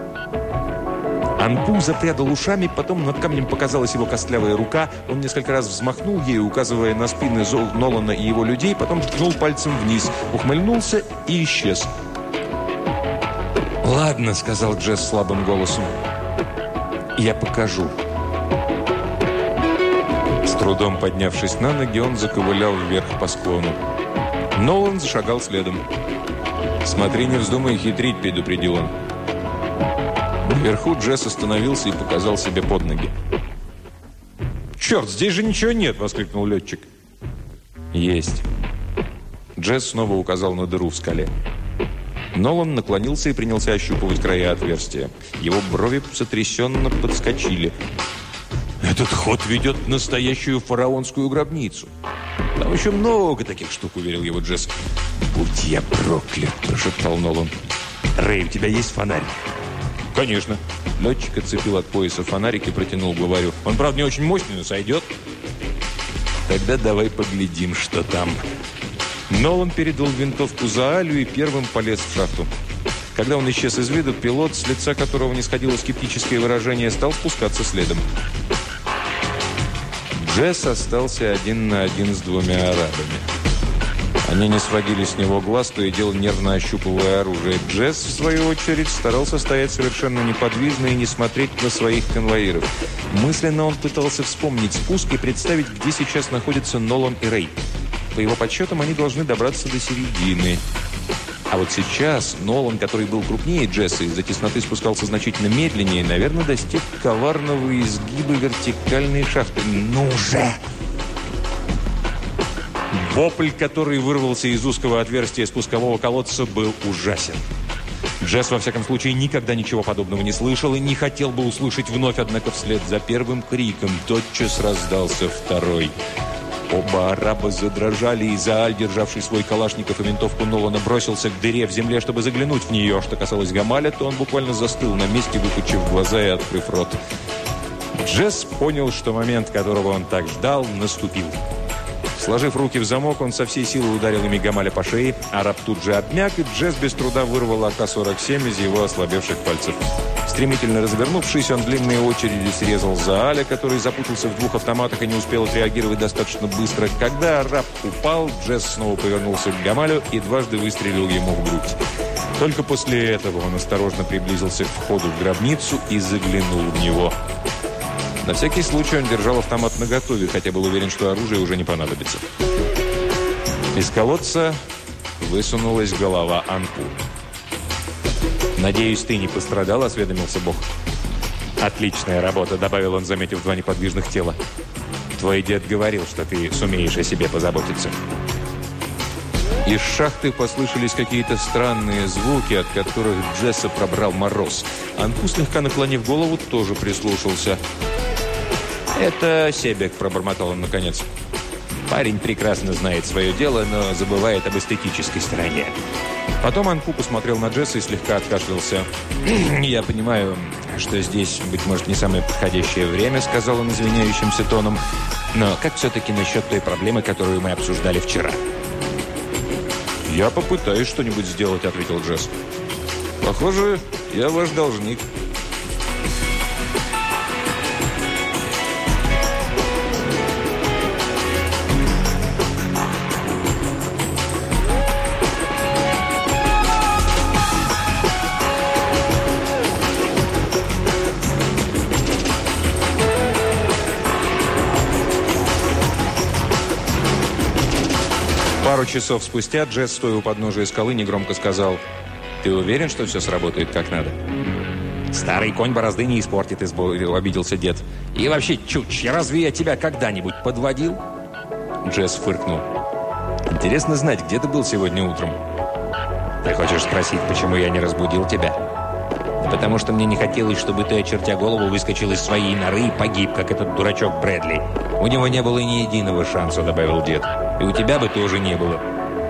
Speaker 1: Анпум запрядал ушами, потом над камнем показалась его костлявая рука. Он несколько раз взмахнул ею, указывая на спины Зол Нолана и его людей, потом ткнул пальцем вниз, ухмыльнулся и исчез. «Ладно», — сказал Джесс слабым голосом. «Я покажу». С трудом поднявшись на ноги, он заковылял вверх по склону. Нолан зашагал следом. «Смотри, не вздумай хитрить», — предупредил он. Вверху Джесс остановился и показал себе под ноги. «Черт, здесь же ничего нет!» – воскликнул летчик. «Есть». Джесс снова указал на дыру в скале. Нолан наклонился и принялся ощупывать края отверстия. Его брови сотрясенно подскочили. «Этот ход ведет в настоящую фараонскую гробницу!» «Там еще много таких штук», — уверил его Джесс. «Будь я проклят!» – прошептал Нолан. «Рэй, у тебя есть фонарь?» «Конечно». Летчик отцепил от пояса фонарик и протянул главарю. «Он, правда, не очень мощный, но сойдет». «Тогда давай поглядим, что там». Нолан передал винтовку за Алю и первым полез в шахту. Когда он исчез из виду, пилот, с лица которого не сходило скептическое выражение, стал спускаться следом. Джесс остался один на один с двумя арабами. Они не сводили с него глаз, то и дело нервно ощупывая оружие. Джесс, в свою очередь, старался стоять совершенно неподвижно и не смотреть на своих конвоиров. Мысленно он пытался вспомнить спуск и представить, где сейчас находятся Нолан и Рэй. По его подсчетам, они должны добраться до середины. А вот сейчас Нолан, который был крупнее Джесса, из-за тесноты спускался значительно медленнее, наверное, достиг коварного изгиба вертикальной шахты. «Ну же!» Вопль, который вырвался из узкого отверстия спускового колодца, был ужасен. Джесс, во всяком случае, никогда ничего подобного не слышал и не хотел бы услышать вновь, однако вслед за первым криком тотчас раздался второй. Оба араба задрожали, и Зааль, державший свой калашников и винтовку Нолана, бросился к дыре в земле, чтобы заглянуть в нее. Что касалось Гамаля, то он буквально застыл на месте, выпучив глаза и открыв рот. Джесс понял, что момент, которого он так ждал, наступил. Сложив руки в замок, он со всей силы ударил ими Гамаля по шее, араб тут же обмяк, и Джесс без труда вырвал АК-47 из его ослабевших пальцев. Стремительно развернувшись, он длинной очередью срезал Зааля, который запутался в двух автоматах и не успел отреагировать достаточно быстро. Когда араб упал, Джесс снова повернулся к Гамалю и дважды выстрелил ему в грудь. Только после этого он осторожно приблизился к входу в гробницу и заглянул в него. На всякий случай он держал автомат наготове, хотя был уверен, что оружие уже не понадобится. Из колодца высунулась голова Анпу. «Надеюсь, ты не пострадал?» – осведомился Бог. «Отличная работа», – добавил он, заметив два неподвижных тела. «Твой дед говорил, что ты сумеешь о себе позаботиться». Из шахты послышались какие-то странные звуки, от которых Джесса пробрал мороз. Анпу, слегка наклонив голову, тоже прислушался – «Это Себек», – пробормотал он наконец. Парень прекрасно знает свое дело, но забывает об эстетической стороне. Потом Анку посмотрел на Джесса и слегка откашлялся. «Я понимаю, что здесь, быть может, не самое подходящее время», – сказал он извиняющимся тоном. «Но как все-таки насчет той проблемы, которую мы обсуждали вчера?» «Я попытаюсь что-нибудь сделать», – ответил Джесс. «Похоже, я ваш должник». Пару часов спустя Джесс, стоя у подножия скалы, негромко сказал, «Ты уверен, что все сработает как надо?» «Старый конь борозды не испортит», – обиделся дед. «И вообще, чуч, разве я тебя когда-нибудь подводил?» Джесс фыркнул. «Интересно знать, где ты был сегодня утром?» «Ты хочешь спросить, почему я не разбудил тебя?»
Speaker 3: Потому что мне не хотелось, чтобы ты, очертя голову, выскочил из своей норы и погиб, как этот дурачок Брэдли. У него не было ни единого шанса, добавил дед. И у тебя бы тоже не было.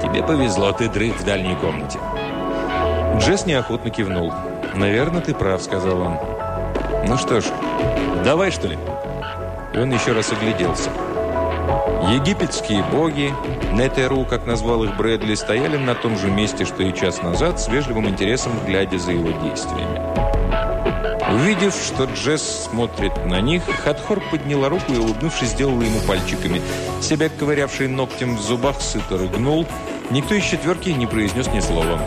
Speaker 3: Тебе повезло, ты дрых в дальней комнате.
Speaker 1: Джесс неохотно кивнул. «Наверное, ты прав», — сказал он. «Ну что ж, давай, что ли?» И он еще раз огляделся. Египетские боги, Нетеру, как назвал их Брэдли, стояли на том же месте, что и час назад, с вежливым интересом глядя за его действиями. Увидев, что Джесс смотрит на них, Хатхор подняла руку и, улыбнувшись, сделала ему пальчиками. Себя, ковырявший ногтем в зубах, сыто рыгнул. Никто из четверки не произнес ни слова.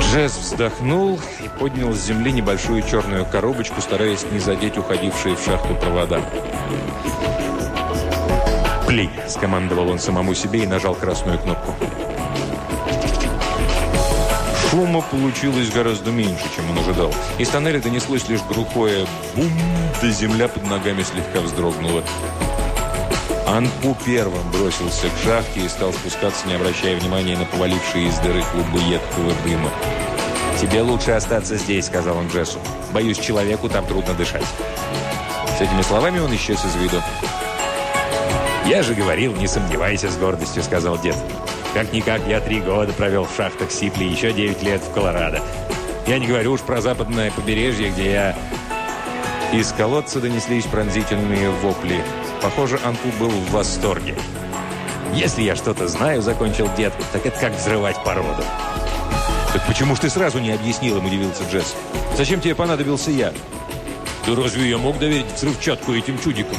Speaker 1: Джесс вздохнул поднял с земли небольшую черную коробочку, стараясь не задеть уходившие в шахту провода. «Пли!» – скомандовал он самому себе и нажал красную кнопку. Шума получилось гораздо меньше, чем он ожидал. Из тоннеля донеслось лишь глухое «бум», да земля под ногами слегка вздрогнула. Анпу первым бросился к шахте и стал спускаться, не обращая внимания на повалившие из дыры клубы едкого дыма.
Speaker 3: «Тебе лучше остаться здесь», — сказал он Джессу. «Боюсь, человеку там трудно дышать».
Speaker 1: С этими словами он исчез из виду.
Speaker 3: «Я же говорил, не сомневайся с гордостью», — сказал дед. «Как-никак я три года провел в шахтах Сипли, еще девять лет в Колорадо. Я не говорю уж про западное побережье, где я...»
Speaker 1: Из колодца донеслись пронзительные вопли. Похоже, Анпу был в восторге.
Speaker 3: «Если я что-то знаю, — закончил дед, — так это как взрывать породу».
Speaker 1: «Так почему ж ты сразу не объяснил им?» – удивился Джесс. «Зачем тебе понадобился я?»
Speaker 3: «Да разве я мог доверить взрывчатку этим чудикам?»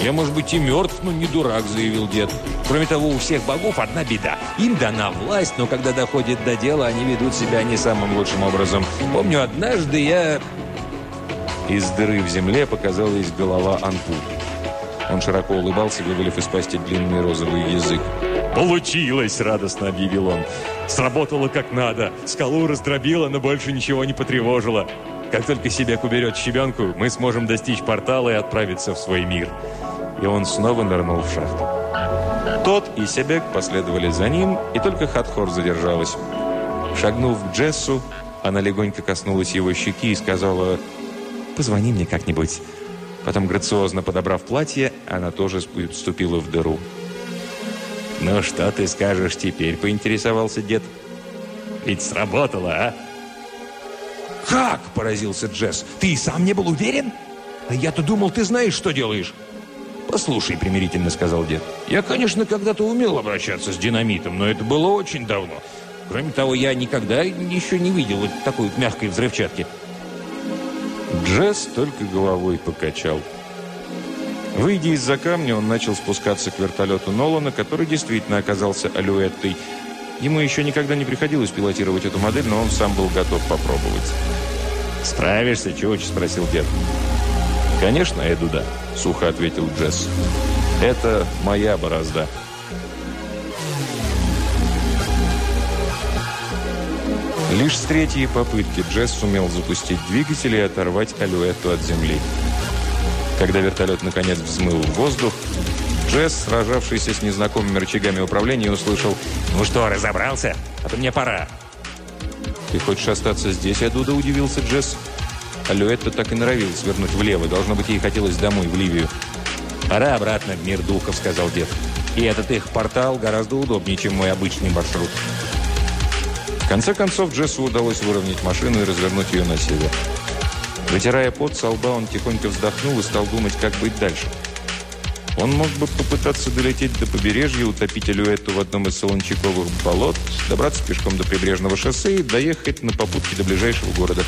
Speaker 3: «Я, может быть, и мертв, но не дурак», – заявил дед. «Кроме того, у всех богов одна беда. Им дана власть, но когда доходит до дела, они ведут себя не самым лучшим образом. Помню, однажды я...» Из дыры в земле показалась голова Анпу. Он широко улыбался, вывалив из пасти длинный розовый язык. «Получилось!» – радостно объявил он. «Сработало как надо. Скалу раздробило, но больше ничего не потревожило. Как только Себек уберет щебенку, мы сможем достичь портала и отправиться в свой мир».
Speaker 1: И он снова нырнул в шахту. Тот и Себек последовали за ним, и только Хатхор задержалась. Шагнув к Джессу, она легонько коснулась его щеки и сказала «Позвони мне как-нибудь». Потом, грациозно подобрав платье, она тоже вступила в дыру.
Speaker 3: «Ну что ты скажешь теперь?» – поинтересовался дед. «Ведь сработало, а?»
Speaker 2: «Как?» – поразился Джесс. «Ты и сам не был уверен? А я-то думал, ты знаешь, что делаешь».
Speaker 3: «Послушай», – примирительно сказал дед. «Я, конечно, когда-то умел обращаться с динамитом, но это было очень давно. Кроме того, я никогда еще не видел такой мягкой взрывчатки».
Speaker 1: Джесс только головой покачал. Выйдя из-за камня, он начал спускаться к вертолету Нолана, который действительно оказался алюэттой. Ему еще никогда не приходилось пилотировать эту модель, но он сам был готов попробовать.
Speaker 3: «Справишься, Чуч?» – спросил дед.
Speaker 1: «Конечно, Эду, да», – сухо ответил Джесс. «Это моя борозда». Лишь с третьей попытки Джесс сумел запустить двигатель и оторвать алюэту от земли. Когда вертолет наконец взмыл в воздух, Джесс, сражавшийся с незнакомыми рычагами управления, услышал
Speaker 3: «Ну что, разобрался? А то мне пора».
Speaker 1: «Ты хочешь остаться здесь, Адуда?» – удивился Джесс. Алюэтта так и норовил свернуть влево. Должно быть, ей хотелось домой, в Ливию.
Speaker 3: «Пора обратно в мир духов», – сказал дед. «И этот их портал гораздо удобнее, чем мой обычный маршрут».
Speaker 1: В конце концов, Джессу удалось выровнять машину и развернуть ее на север. Вытирая пот со лба, он тихонько вздохнул и стал думать, как быть дальше. Он мог бы попытаться долететь до побережья, утопить Алюэту в одном из солончаковых болот, добраться пешком до прибрежного шоссе и доехать на попутке до ближайшего города.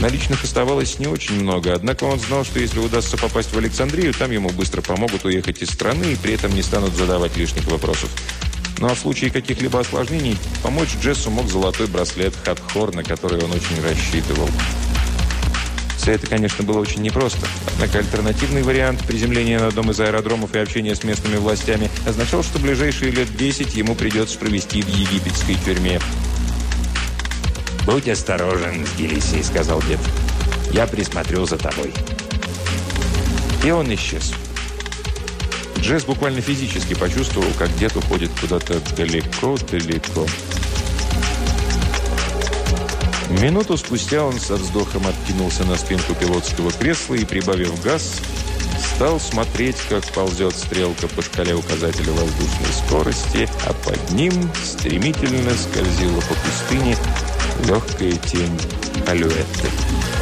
Speaker 1: Наличных оставалось не очень много, однако он знал, что если удастся попасть в Александрию, там ему быстро помогут уехать из страны и при этом не станут задавать лишних вопросов. Ну а в случае каких-либо осложнений помочь Джессу мог золотой браслет Хатхор, на который он очень рассчитывал. Все это, конечно, было очень непросто. Однако альтернативный вариант приземления на одном из аэродромов и общения с местными властями означал, что ближайшие лет 10 ему придется провести в египетской тюрьме.
Speaker 3: «Будь осторожен с Гелисией», — сказал дед. «Я присмотрю за тобой».
Speaker 1: И он исчез. Джесс буквально физически почувствовал, как дед уходит куда-то далеко-далеко. Минуту спустя он со вздохом откинулся на спинку пилотского кресла и, прибавив газ, стал смотреть, как ползет стрелка по шкале указателя воздушной скорости, а под ним стремительно скользила по пустыне легкая тень алюэты.